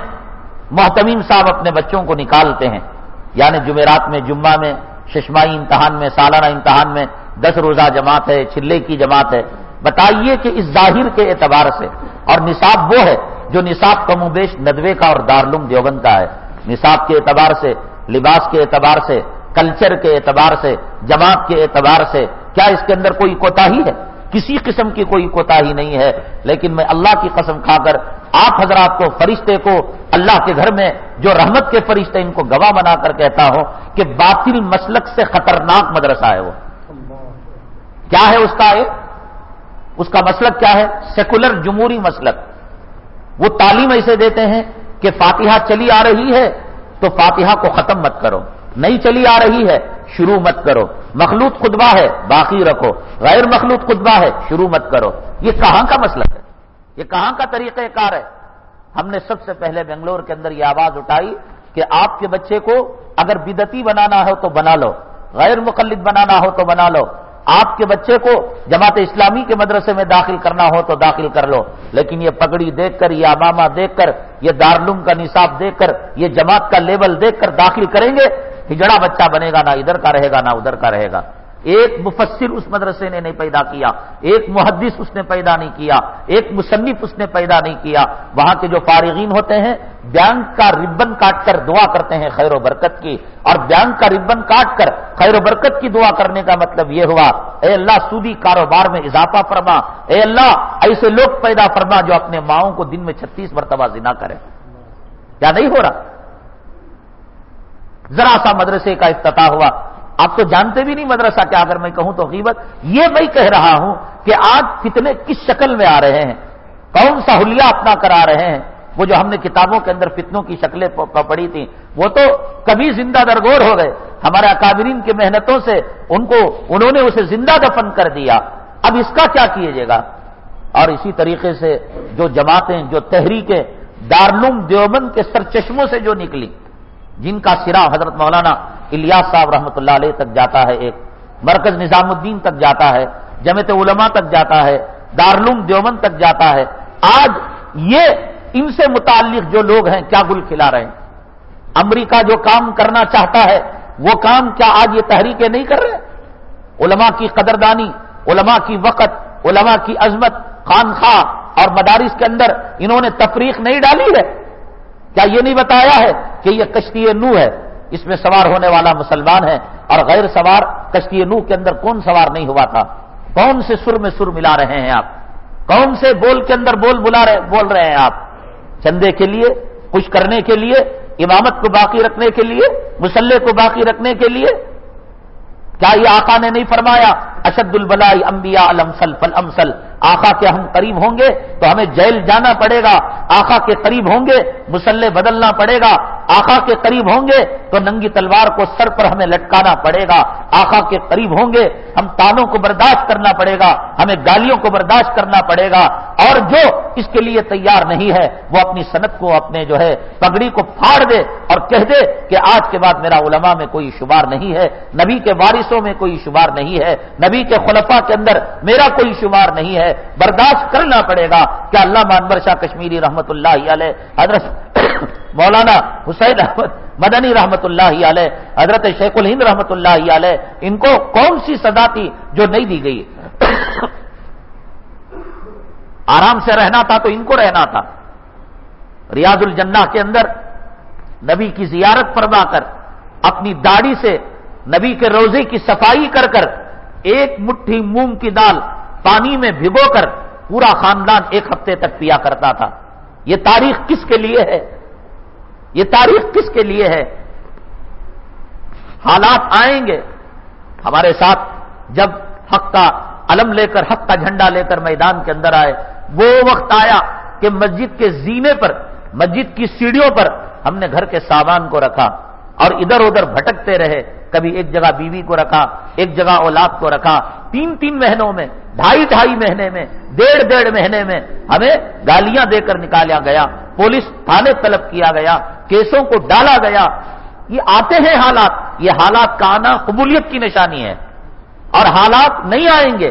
Speaker 1: محتمیم صاحب اپنے بچوں کو نکالتے ہیں۔ یعنی جمعرات میں، جمعہ میں ششمائی امتحان میں، سالانہ امتحان میں دس روزہ جماعت ہے چلے کی جماعت ہے۔ بتائیے کہ اس ظاہر کے اعتبار سے، اور نصاب وہ ہے جو نصاب کم و بیش ندوے کا اور دارالعلوم دیوبند کا ہے۔ نصاب کے اعتبار سے، لباس کے اعتبار سے، کلچر کے اعتبار سے، جماعت کے اعتبار سے، کیا اس کے اندر کوئی کوتا ہے؟ کسی قسم کی کوئی کوتا نہیں ہے، لیکن میں اللہ کی قسم کھا کر آپ حضرات کو، فرشتے کو، اللہ کے گھر میں جو رحمت کے فرشتے ان کو گواہ بنا کر کہتا ہوں کہ باطل مسلک سے خطرناک مدرسہ ہے وہ۔ کیا ہے اس کا ایک اس کا مسلک کیا ہے؟ سیکولر جمہوری مسلک۔ وہ تعلیم ایسے دیتے ہیں کہ فاتحہ چلی آ رہی ہے تو فاتحہ کو ختم مت کرو۔ نہیں چلی آ رہی ہے، شروع مت کرو۔ مخلوط خطبہ ہے، باقی رکھو۔ غیر مخلوط خطبہ ہے، شروع مت کرو۔ یہ کہاں کا مسئلہ ہے؟ یہ کہاں کا طریقہ کار ہے؟ ہم نے سب سے پہلے بنگلور کے اندر یہ آواز اٹھائی کہ آپ کے بچے کو اگر بدتی بنانا ہو تو بنا لو، غیر مقلد بنانا ہو تو بنا لو۔ آپ کے بچے کو جماعت اسلامی کے مدرسے میں داخل کرنا ہو تو داخل کر لو، لیکن یہ پگڑی دیکھ کر، یہ امامہ دیکھ کر، یہ دارلوم کا نصاب دیکھ کر، یہ جماعت کا لیول دیکھ کر داخل کریں گے، ہجڑا بچہ بنے گا، نہ ادھر کا رہے گا، نہ ادھر کا رہے گا۔ ایک مفسر اس مدرسے نے نہیں پیدا کیا، ایک محدث اس نے پیدا نہیں کیا، ایک مصنف اس نے پیدا نہیں کیا۔ وہاں کے جو فارغین ہوتے ہیں بینک کا ربن کاٹ کر دعا کرتے ہیں خیر و برکت کی۔ اور بینک کا ربن کاٹ کر خیر و برکت کی دعا کرنے کا مطلب یہ ہوا، اے اللہ سودی کاروبار میں اضافہ فرما، اے اللہ ایسے لوگ پیدا فرما جو اپنے ماؤں کو دن میں چھتیس مرتبہ زنا کرے کیا نہیں ہو رہا؟ ذرا سا مدرسے کا افتتاح ہوا۔ آپ تو جانتے بھی نہیں مدرسہ کیا اگر میں کہوں تو غیبت. یہ میں کہہ رہا ہوں کہ آج کتنے کس شکل میں آ رہے ہیں؟ کون سا حلیہ اپنا کرا رہے ہیں؟ وہ جو ہم نے کتابوں کے اندر فتنوں کی شکلیں پڑھی تھیں، وہ تو کبھی زندہ درگور ہو گئے. ہمارے اکابرین کی محنتوں سے ان کو، انہوں نے اسے زندہ دفن کر دیا. اب اس کا کیا کیجیے گا؟ اور اسی طریقے سے جو جماعتیں، جو تحریکیں دارلوم دیوبند کے سرچشموں سے جو نکلی جن کا سرا حضرت مولانا الیاس صاحب رحمۃ اللہ علیہ تک جاتا ہے ایک، مرکز نظام الدین تک جاتا ہے جمعت علماء تک جاتا ہے، دارالعلوم دیومن تک جاتا ہے۔ آج یہ ان سے متعلق جو لوگ ہیں، کیا گل کھلا رہے ہیں؟ امریکہ جو کام کرنا چاہتا ہے، وہ کام کیا آج یہ تحریکیں نہیں کر رہے؟ علماء کی قدردانی، علماء کی وقت، علماء کی عظمت، خانخواہ اور مدارس کے اندر انہوں نے تفریق نہیں ڈالی ہے۔ کیا یہ نہیں بتایا ہے کہ یہ کشتی نو ہے؟ اس میں سوار ہونے والا مسلمان ہے اور غیر سوار کشتی نو کے اندر کون سوار نہیں ہوا تھا؟ کون سے سر میں سر ملا رہے ہیں آپ؟ کون سے بول کے اندر بول بلا رہے بول رہے ہیں آپ؟ چندے کے لیے، خوش کرنے کے لیے، امامت کو باقی رکھنے کے لیے، مسلح کو باقی رکھنے کے لیے؟ کیا یہ آقا نے نہیں فرمایا، اشد البلائی انبیاء الامسل فل آقا کے ہم قریب ہوں گے تو ہمیں جیل جانا پڑے گا، آقا کے قریب ہوں گے، مسلح بدلنا پڑے گا، آقا کے قریب ہوں گے تو ننگی تلوار کو سر پر ہمیں لٹکانا پڑے گا، آقا کے قریب ہوں گے، ہم تانوں کو برداشت کرنا پڑے گا، ہمیں گالیوں کو برداشت کرنا پڑے گا، اور جو اس کے لیے تیار نہیں ہے، وہ اپنی صنعت کو، اپنے جو ہے، پگڑی کو پھاڑ دے اور کہہ دے کہ آج کے بعد میرا علماء میں کوئی شمار نہیں ہے، نبی کے وارثوں میں کوئی شمار نہیں ہے، نبی کے خلفا کے اندر میرا کوئی شمار نہیں ہے برداشت کرنا پڑے گا کہ اللہ مانبر شاہ کشمیری رحمت اللہ علیہ، حضرت مولانا حسین احمد مدنی رحمت اللہ علیہ، حضرت شیخ الہند رحمت اللہ علیہ، ان کو کون سی سزا تھی جو نہیں دی گئی؟ آرام سے رہنا تھا تو ان کو رہنا تھا۔ ریاض الجنہ کے اندر نبی کی زیارت فرما کر، اپنی داڑھی سے نبی کے روزے کی صفائی کر کر، ایک مٹھی مونگ کی دال پانی میں بھگو کر پورا خاندان ایک ہفتے تک پیا کرتا تھا۔ یہ تاریخ کس کے لیے ہے؟ یہ تاریخ کس کے لیے ہے؟ حالات آئیں گے۔ ہمارے ساتھ جب حق کا علم لے کر، حق کا جھنڈا لے کر میدان کے اندر آئے، وہ وقت آیا کہ مسجد کے زینے پر، مسجد کی سیڑھیوں پر ہم نے گھر کے سامان کو رکھا۔ اور ادھر ادھر بھٹکتے رہے، کبھی ایک جگہ بیوی کو رکھا، ایک جگہ اولاد کو رکھا، تین تین مہینوں میں، ڈھائی ڈھائی مہینے میں، ڈیڑھ ڈیڑھ مہینے میں ہمیں گالیاں دے کر نکالا گیا، پولیس تھانے طلب کیا گیا، کیسوں کو ڈالا گیا۔ یہ آتے ہیں حالات، یہ حالات کا آنا قبولیت کی نشانی ہے۔ اور حالات نہیں آئیں گے۔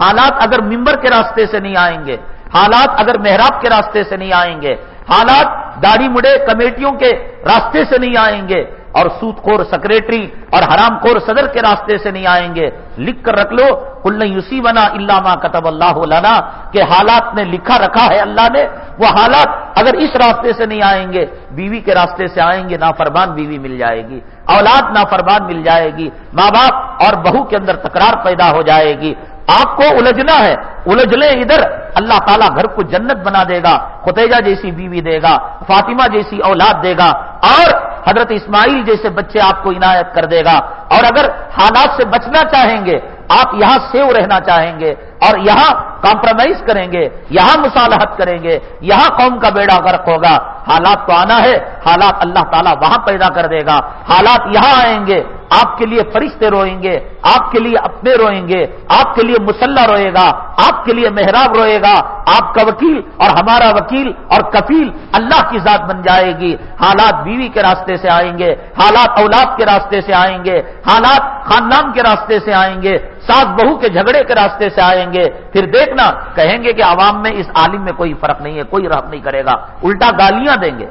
Speaker 1: حالات اگر ممبر کے راستے سے نہیں آئیں گے، حالات اگر محراب کے راستے سے نہیں آئیں گے، حالات داڑھی مڑے کمیٹیوں کے راستے سے نہیں آئیں گے اور سوت خور سیکرٹری اور حرام خور صدر کے راستے سے نہیں آئیں گے۔ لکھ کر رکھ لو۔ کل یوسی بنا اللہ کتب اللہ لنا، کہ حالات نے لکھا رکھا ہے اللہ نے۔ وہ حالات اگر اس راستے سے نہیں آئیں گے، بیوی کے راستے سے آئیں گے، نافرمان بیوی مل جائے گی، اولاد نافرمان مل جائے گی، ماں باپ اور بہو کے اندر تکرار پیدا ہو جائے گی۔ آپ کو الجھنا ہے الجھ لیں ادھر، اللہ تعالیٰ گھر کو جنت بنا دے گا خطیجہ جیسی بیوی دے گا، فاطمہ جیسی اولاد دے گا، اور حضرت اسماعیل جیسے بچے آپ کو عنایت کر دے گا۔ اور اگر حالات سے بچنا چاہیں گے، آپ یہاں سیو رہنا چاہیں گے۔ اور یہاں کمپرومائز کریں گے، یہاں مصالحت کریں گے، یہاں قوم کا بیڑا غرق ہوگا۔ حالات تو آنا ہے، حالات اللہ تعالیٰ وہاں پیدا کر دے گا۔ حالات یہاں آئیں گے، آپ کے لیے فرشتے روئیں گے، آپ کے لیے اپنے روئیں گے، آپ کے لیے مسلح روئے گا، آپ کے لیے محراب روئے گا۔ آپ کا وکیل اور ہمارا وکیل اور کفیل اللہ کی ذات بن جائے گی۔ حالات بیوی کے راستے سے آئیں گے، حالات اولاد کے راستے سے آئیں گے، حالات خاندان کے راستے سے آئیں گے، ساس بہو کے جھگڑے کے راستے سے آئیں گے پھر دیکھنا، کہیں گے کہ عوام میں، اس عالم میں کوئی فرق نہیں ہے، کوئی رحم نہیں کرے گا، الٹا گالیاں دیں گے۔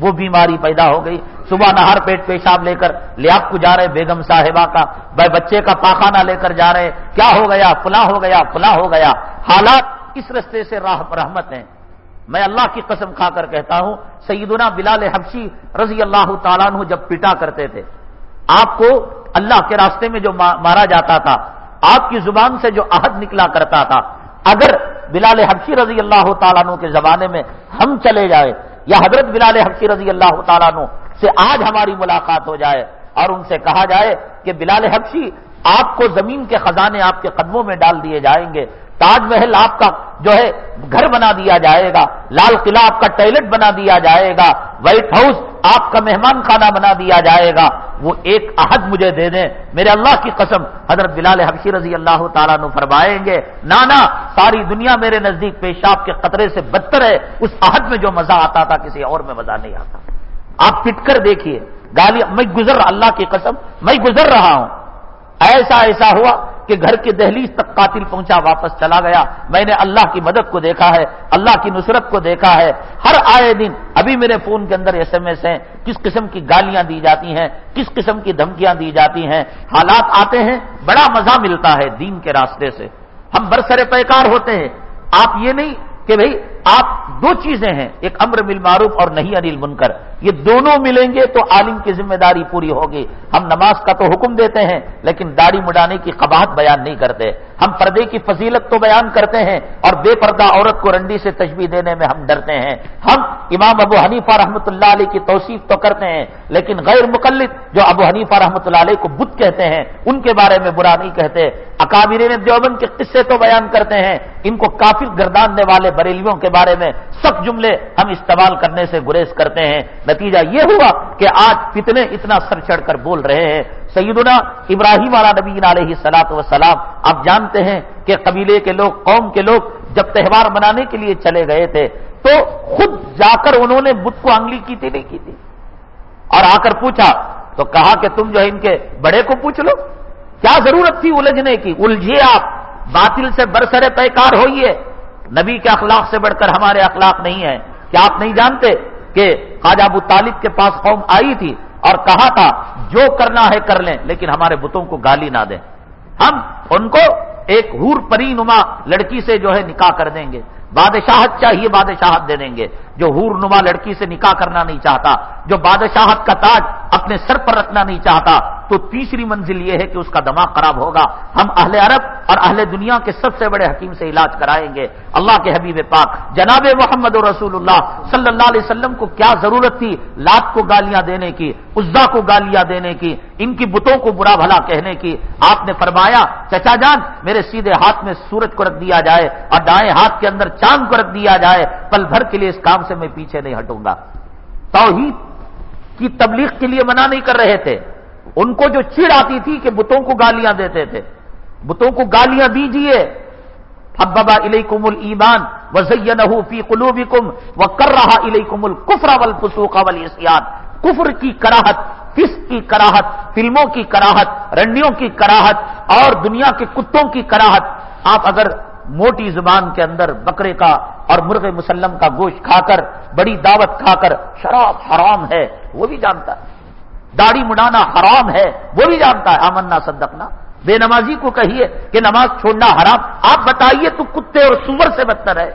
Speaker 1: وہ بیماری پیدا ہو گئی۔ صبح نہار پیٹ پیشاب لے کر لیاب کو جا رہے بیگم صاحبہ کا، بھائی بچے کا پاخانہ لے کر جا رہے، کیا ہو گیا؟ فلاں ہو گیا، فلاں ہو گیا۔ حالات اس رستے سے راہ رحمت ہیں۔ میں اللہ کی قسم کھا کر کہتا ہوں، سیدنا بلال حبشی رضی اللہ تعالیٰ عنہ جب پٹا کرتے تھے، آپ کو اللہ کے راستے میں جو مارا جاتا تھا آپ کی زبان سے جو عہد نکلا کرتا تھا، اگر بلال حبشی رضی اللہ تعالیٰ عنہ کے زمانے میں ہم چلے جائے، یا حضرت بلال حبشی رضی اللہ تعالیٰ عنہ سے آج ہماری ملاقات ہو جائے اور ان سے کہا جائے کہ بلال حبشی آپ کو زمین کے خزانے آپ کے قدموں میں ڈال دیے جائیں گے تاج محل آپ کا جو ہے گھر بنا دیا جائے گا، لال قلعہ آپ کا ٹوائلٹ بنا دیا جائے گا، وائٹ ہاؤس آپ کا مہمان خانہ بنا دیا جائے گا، وہ ایک عہد مجھے دے دیں۔ میرے اللہ کی قسم، حضرت بلال حبشی رضی اللہ تعالیٰ نے فرمائیں گے، نانا، ساری دنیا میرے نزدیک پیشاب کے قطرے سے بدتر ہے، اس عہد میں جو مزہ آتا تھا، کسی اور میں مزہ نہیں آتا۔ آپ پٹ کر دیکھیے، گالی، میں گزر اللہ کی قسم، میں گزر رہا ہوں۔ ایسا ایسا ہوا کہ گھر کے دہلیز تک قاتل پہنچا، واپس چلا گیا۔ میں نے اللہ کی مدد کو دیکھا ہے، اللہ کی نصرت کو دیکھا ہے۔ ہر آئے دن ابھی میرے فون کے اندر ایس ایم ایس ہیں، کس قسم کی گالیاں دی جاتی ہیں، کس قسم کی دھمکیاں دی جاتی ہیں۔ حالات آتے ہیں، بڑا مزہ ملتا ہے دین کے راستے سے۔ ہم برسر پیکار ہوتے ہیں۔ آپ یہ نہیں کہ بھائی آپ دو چیزیں ہیں، ایک امر مل معروف اور نہیں انل منکر یہ دونوں ملیں گے تو عالم کی ذمہ داری پوری ہوگی۔ ہم نماز کا تو حکم دیتے ہیں، لیکن داڑھی مڈانے کی قباہت بیان نہیں کرتے۔ ہم پردے کی فضیلت تو بیان کرتے ہیں اور بے پردہ عورت کو رنڈی سے تجبی دینے میں ہم ڈرتے ہیں۔ ہم امام ابو حنیفہ رحمۃ اللہ علیہ کی توصیف تو کرتے ہیں، لیکن غیر مقلد جو ابو حنیفہ رحمۃ اللہ علیہ کو بت کہتے ہیں، ان کے بارے میں برا نہیں کہتے۔ اکابرین دیوبند کے قصے تو بیان کرتے ہیں۔ ان کو کافی گرداننے والے بریلیوں کے بارے میں سخت جملے ہم استعمال کرنے سے گریز کرتے ہیں۔ نتیجہ یہ ہوا کہ آج کتنے اتنا سر چڑھ کر بول رہے ہیں۔ سیدنا ابراہیم والا نبی علیہ سلاط وسلام آپ جانتے ہیں کہ قبیلے کے لوگ، قوم کے لوگ جب تہوار منانے کے لیے چلے گئے تھے تو خود جا کر انہوں نے بدھ کو انگلی کی تھی نہیں کی تھی اور آ کر پوچھا، تو کہا کہ تم جو ہے ان کے بڑے کو پوچھ لو۔ کیا ضرورت تھی الجھنے کی؟ الجھیے آپ، باطل سے برسرے پیکار ہوئیے نبی کے اخلاق سے بڑھ کر ہمارے اخلاق نہیں ہیں۔ کیا آپ نہیں جانتے کہ خواجہ ابو طالب کے پاس قوم آئی تھی اور کہا تھا، جو کرنا ہے کر لیں، لیکن ہمارے بتوں کو گالی نہ دیں۔ ہم ان کو ایک ہور پری نما لڑکی سے جو ہے نکاح کر دیں گے۔ بادشاہت چاہیے، بادشاہت دے دیں گے۔ جو ہور نما لڑکی سے نکاح کرنا نہیں چاہتا، جو بادشاہت کا تاج اپنے سر پر رکھنا نہیں چاہتا، تو تیسری منزل یہ ہے کہ اس کا دماغ خراب ہوگا۔ ہم اہل عرب اور اہل دنیا کے سب سے بڑے حکیم سے علاج کرائیں گے۔ اللہ کے حبیب پاک، جناب محمد رسول اللہ صلی اللہ علیہ وسلم کو کیا ضرورت تھی لات کو گالیاں دینے کی، عزا کو گالیاں دینے کی، ان کی بتوں کو برا بھلا کہنے کی۔ آپ نے فرمایا، چچا جان، میرے سیدھے ہاتھ میں سورج کو رکھ دیا جائے اور دائیں ہاتھ کے اندر چاند کو رکھ دیا جائے، پل بھر کے لیے اس کام سے میں پیچھے نہیں ہٹوں گا۔ توحید کی تبلیغ کے لیے منع نہیں کر رہے تھے۔ ان کو جو چڑ آتی تھی کہ بتوں کو گالیاں دیتے تھے۔ بتوں کو گالیاں دیجیے حببا الیکم الایمان وزینہ فی قلوبکم وکر رہا الیکم الکفر والفسوق والیسیان۔ کفر کی کراہت کس کی کراہت، فلموں کی کراہت، رنڈیوں کی کراہت اور دنیا کے کتوں کی کراہت۔ آپ اگر موٹی زبان کے اندر بکرے کا اور مرغ مسلم کا گوشت کھا کر، بڑی دعوت کھا کر، شراب حرام ہے، وہ بھی جانتا ہے۔ داڑھی مڈانا حرام ہے، وہ بھی جانتا ہے۔ آمنا صدقنا۔ بے نمازی کو کہیے کہ نماز چھوڑنا حرام۔ آپ بتائیے تو کتے اور سور سے بدتر ہے۔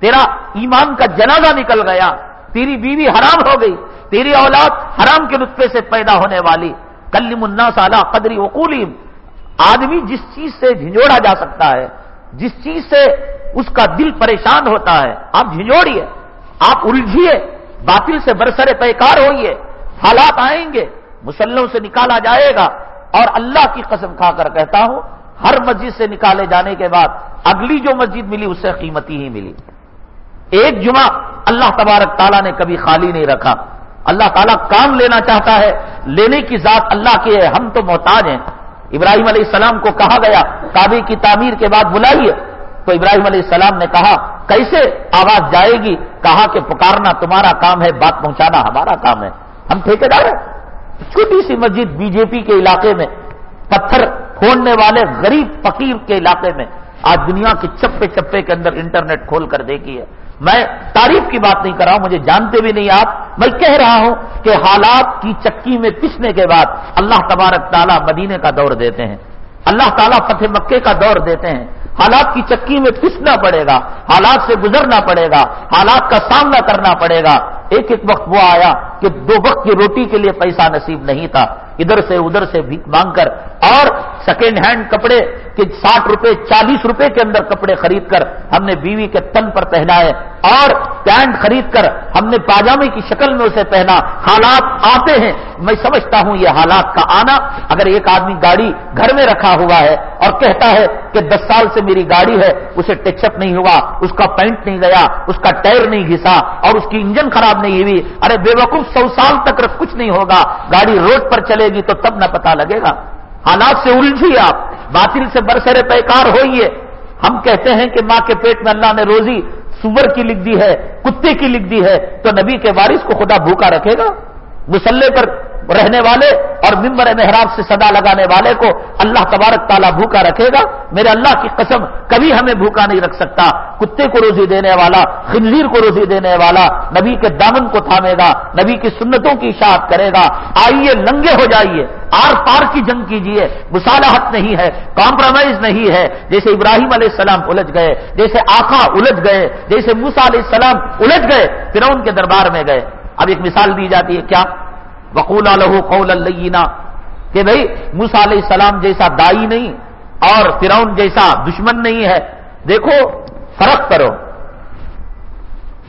Speaker 1: تیرا ایمان کا جنازہ نکل گیا۔ تیری بیوی حرام ہو گئی۔ تیری اولاد حرام کے نطفے سے پیدا ہونے والی۔ کلیم الناس اعلی قدری وقولیم آدمی جس چیز سے جھنجوڑا جا سکتا ہے جس چیز سے اس کا دل پریشان ہوتا ہے، آپ جھنجوڑیے آپ الجھیے، باطل سے برسرے پیکار ہوئیے، حالات آئیں گے، مسلموں سے نکالا جائے گا، اور اللہ کی قسم کھا کر کہتا ہوں، ہر مسجد سے نکالے جانے کے بعد اگلی جو مسجد ملی، اس سے قیمتی ہی ملی۔ ایک جمعہ اللہ تبارک تعالیٰ نے کبھی خالی نہیں رکھا۔ اللہ تعالیٰ کام لینا چاہتا ہے، لینے کی ذات اللہ کی ہے، ہم تو محتاج ہیں۔ ابراہیم علیہ السلام کو کہا گیا کابے کی تعمیر کے بعد بلائیے۔ تو ابراہیم علیہ السلام نے کہا، کیسے آواز جائے گی؟ کہا کہ پکارنا تمہارا کام ہے، بات پہنچانا ہمارا کام ہے۔ ہم ٹھیکے دار ہیں۔ چھوٹی سی مسجد بی جے پی کے علاقے میں، پتھر پھوڑنے والے غریب فقیر کے علاقے میں، آج دنیا کے چپے چپے کے اندر انٹرنیٹ کھول کر دیکھی ہے۔ میں تعریف کی بات نہیں کر رہا ہوں، مجھے جانتے بھی نہیں آپ، میں کہہ رہا ہوں کہ حالات کی چکی میں پسنے کے بعد اللہ تبارک تعالیٰ مدینے کا دور دیتے ہیں۔ اللہ تعالیٰ فتح مکے کا دور دیتے ہیں۔ حالات کی چکی میں پسنا پڑے گا، حالات سے گزرنا پڑے گا، حالات کا سامنا کرنا پڑے گا۔ ایک ایک وقت وہ آیا کہ دو وقت کی روٹی کے لیے پیسہ نصیب نہیں تھا۔ ادھر سے ادھر سے بھی مانگ کر اور سیکنڈ ہینڈ کپڑے کے ساٹھ روپے، چالیس روپے کے اندر کپڑے خرید کر ہم نے بیوی کے تن پر پہنائے اور پینٹ خرید کر ہم نے پاجامے کی شکل میں اسے پہنا۔ حالات آتے ہیں۔ میں سمجھتا ہوں یہ حالات کا آنا۔ اگر ایک آدمی گاڑی گھر میں رکھا ہوا ہے اور کہتا ہے کہ دس سال سے میری گاڑی ہے، اسے ٹچ اپ نہیں ہوا، اس کا پینٹ نہیں گیا، اس کا ٹائر نہیں گھسا اور اس کی انجن خراب نہیں ہوئی، ارے بے وقوف سو سال تک کچھ نہیں ہوگا۔ گاڑی روڈ پر چلے گی تو تب نہ پتا لگے گا۔ حالات سے الجھی آپ، باطل سے برسرے پیکار ہوئیے ہم کہتے ہیں کہ ماں کے پیٹ میں اللہ نے روزی سور کی لکھ دی ہے، کتے کی لکھ دی ہے، تو نبی کے وارث کو خدا بھوکا رکھے گا؟ مسلح پر رہنے والے اور ممبر محراب سے صدا لگانے والے کو اللہ تبارک تعالیٰ بھوکا رکھے گا۔ میرے اللہ کی قسم، کبھی ہمیں بھوکا نہیں رکھ سکتا۔ کتے کو روزی دینے والا، خنزیر کو روزی دینے والا نبی کے دامن کو تھامے گا، نبی کی سنتوں کی اشاعت کرے گا۔ آئیے ننگے ہو جائیے۔ آر پار کی جنگ کیجیے۔ مسالحت نہیں ہے، کمپرومائز نہیں ہے۔ جیسے ابراہیم علیہ السلام الجھ گئے، جیسے آخا الجھ گئے، جیسے موسا علیہ السلام الجھ گئے پھر ان کے دربار میں گئے۔ اب ایک مثال دی جاتی ہے، کیا؟ وقول الح قول اللینا کہ بھائی موسا علیہ السلام جیسا دائی نہیں اور فرعون جیسا دشمن نہیں ہے۔ دیکھو، فرق کرو۔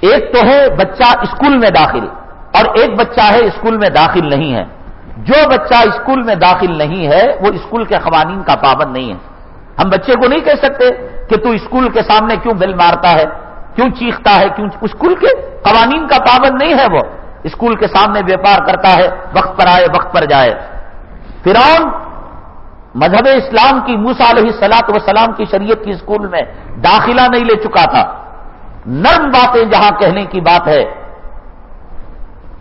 Speaker 1: ایک تو ہے بچہ اسکول میں داخل اور ایک بچہ ہے اسکول میں داخل نہیں ہے۔ جو بچہ اسکول میں داخل نہیں ہے، وہ اسکول کے قوانین کا پابند نہیں ہے۔ ہم بچے کو نہیں کہہ سکتے کہ تو اسکول کے سامنے کیوں بل مارتا ہے، کیوں چیختا ہے، کیوں اسکول کے قوانین کا پابند نہیں ہے وہ۔ اسکول کے سامنے ویپار کرتا ہے، وقت پر آئے، وقت پر جائے۔ فرعون مذہب اسلام کی موسا علیہ سلاط وسلام کی شریعت کی اسکول میں داخلہ نہیں لے چکا تھا۔ نرم باتیں جہاں کہنے کی بات ہے،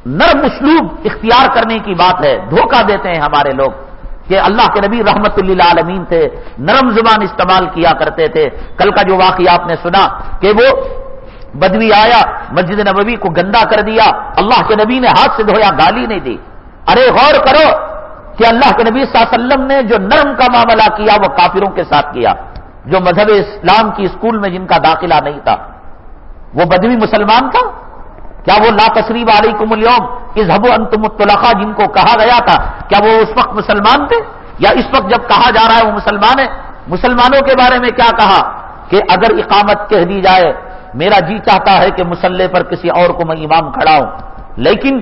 Speaker 1: نرم اسلوب اختیار کرنے کی بات ہے۔ دھوکہ دیتے ہیں ہمارے لوگ کہ اللہ کے نبی رحمت اللہ عالمین تھے، نرم زبان استعمال کیا کرتے تھے۔ کل کا جو واقعہ آپ نے سنا کہ وہ بدوی آیا، مسجد نبوی کو گندا کر دیا، اللہ کے نبی نے ہاتھ سے دھویا، گالی نہیں دی۔ ارے غور کرو کہ اللہ کے نبی صلی اللہ علیہ وسلم نے جو نرم کا معاملہ کیا، وہ کافروں کے ساتھ کیا۔ جو مذہب اسلام کی اسکول میں جن کا داخلہ نہیں تھا۔ وہ بدوی مسلمان تھا؟ کیا وہ لا تصریب علیکم اليوم؟ اذهب انتم الطلقاء جن کو کہا گیا تھا۔ کیا وہ اس وقت مسلمان تھے؟ یا اس وقت جب کہا جا رہا ہے وہ مسلمان ہے؟ مسلمانوں کے بارے میں کیا کہا؟ کہ اگر اقامت کہہ دی جائے میرا جی چاہتا ہے کہ مسلح پر کسی اور کو میں امام کھڑا ہوں۔ لیکن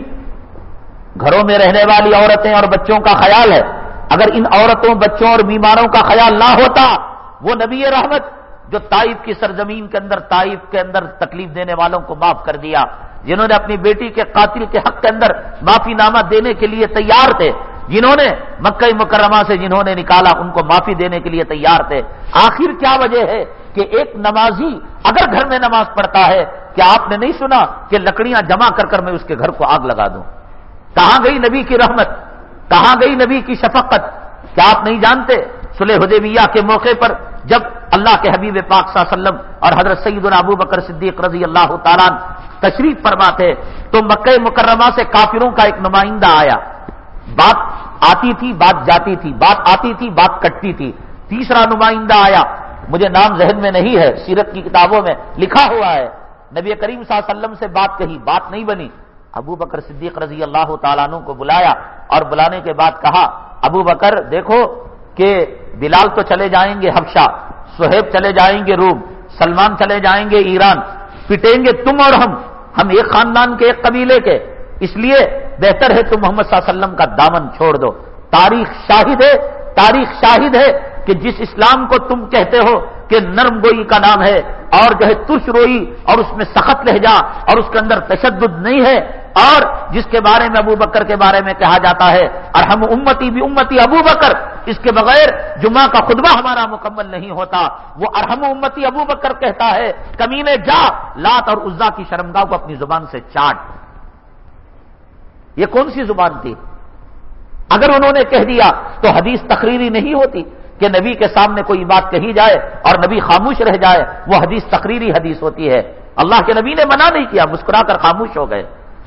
Speaker 1: گھروں میں رہنے والی عورتیں اور بچوں کا خیال ہے، اگر ان عورتوں، بچوں اور بیماروں کا خیال نہ ہوتا، وہ نبی رحمت جو تائف کی سرزمین کے اندر تائف کے اندر تکلیف دینے والوں کو معاف کر دیا، جنہوں نے اپنی بیٹی کے قاتل کے حق کے اندر معافی نامہ دینے کے لیے تیار تھے، جنہوں نے مکئی مکرمہ سے جنہوں نے نکالا، ان کو معافی دینے کے لیے تیار تھے۔ آخر کیا وجہ ہے کہ ایک نمازی اگر گھر میں نماز پڑھتا ہے کہ آپ نے نہیں سنا کہ لکڑیاں جمع کر کر میں اس کے گھر کو آگ لگا دوں؟ کہاں گئی نبی کی رحمت؟ کہاں گئی نبی کی شفقت؟ کیا آپ نہیں جانتے سلح حدیبیہ کے موقع پر جب اللہ کے حبیب پاک صلی اللہ علیہ وسلم اور حضرت سعید ابو بکر صدیق رضی اللہ تعالیٰ تشریف فرما تھے تو مکہ مکرمہ سے کافروں کا ایک نمائندہ آیا۔ بات آتی تھی، بات جاتی تھی، بات آتی تھی، بات کٹتی تھی۔ تیسرا نمائندہ آیا۔ مجھے نام ذہن میں نہیں ہے، سیرت کی کتابوں میں لکھا ہوا ہے۔ نبی کریم صلی اللہ علیہ وسلم سے بات کہی، بات نہیں بنی۔ ابو بکر صدیق رضی اللہ تعالیٰ عنہ کو بلایا اور بلانے کے بعد کہا، ابو بکر دیکھو کہ بلال تو چلے جائیں گے حبشہ، سہیب چلے جائیں گے روم، سلمان چلے جائیں گے ایران، پٹیں گے تم اور ہم ہم ایک خاندان کے، ایک قبیلے کے۔ اس لیے بہتر ہے تم محمد صلی اللہ علیہ وسلم کا دامن چھوڑ دو۔ تاریخ شاہد ہے، تاریخ شاہد ہے۔ کہ جس اسلام کو تم کہتے ہو کہ نرم گوئی کا نام ہے اور جو ہے ترش روئی اور اس میں سخت لہجا اور اس کے اندر تشدد نہیں ہے اور جس کے بارے میں ابو بکر کے بارے میں کہا جاتا ہے اور ہم امتی بھی امتی ابو بکر، اس کے بغیر جمعہ کا خطبہ ہمارا مکمل نہیں ہوتا۔ وہ ارحم امتی ابو بکر کہتا ہے کمینے جا، لات اور عزا کی شرمگاہ کو اپنی زبان سے چاٹ۔ یہ کون سی زبان تھی؟ اگر انہوں نے کہہ دیا تو حدیث تقریری نہیں ہوتی۔ کہ نبی کے سامنے کوئی بات کہی جائے اور نبی خاموش رہ جائے، وہ حدیث تقریری حدیث ہوتی ہے۔ اللہ کے نبی نے منع نہیں کیا، مسکرا کر خاموش ہو گئے۔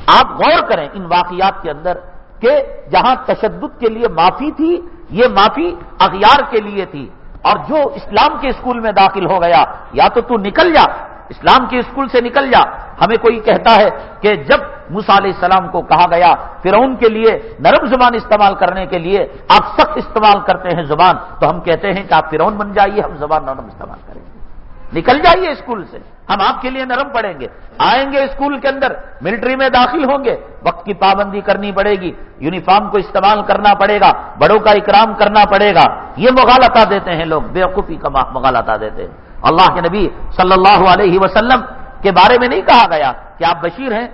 Speaker 1: آپ غور کریں ان واقعات کے اندر کہ جہاں تشدد کے لیے معافی تھی، یہ معافی اغیار کے لیے تھی۔ اور جو اسلام کے اسکول میں داخل ہو گیا، یا تو تو نکل جا اسلام کے اسکول سے نکل جا۔ ہمیں کوئی کہتا ہے کہ جب موسا علیہ السلام کو کہا گیا فرعون کے لیے نرم زبان استعمال کرنے کے لیے آپ سخت استعمال کرتے ہیں زبان، تو ہم کہتے ہیں کہ آپ فرعون بن جائیے، ہم زبان نرم استعمال کریں گے۔ نکل جائیے اسکول سے۔ ہم آپ کے لیے نرم پڑیں گے۔ آئیں گے اسکول کے اندر، ملٹری میں داخل ہوں گے۔ وقت کی پابندی کرنی پڑے گی، یونیفارم کو استعمال کرنا پڑے گا، بڑوں کا اکرام کرنا پڑے گا۔ یہ مغالتا دیتے ہیں لوگ بیوقوفی کا مغالتا دیتے ہیں۔ اللہ کے نبی صلی اللہ علیہ وسلم کے بارے میں نہیں کہا گیا کہ آپ بشیر ہیں۔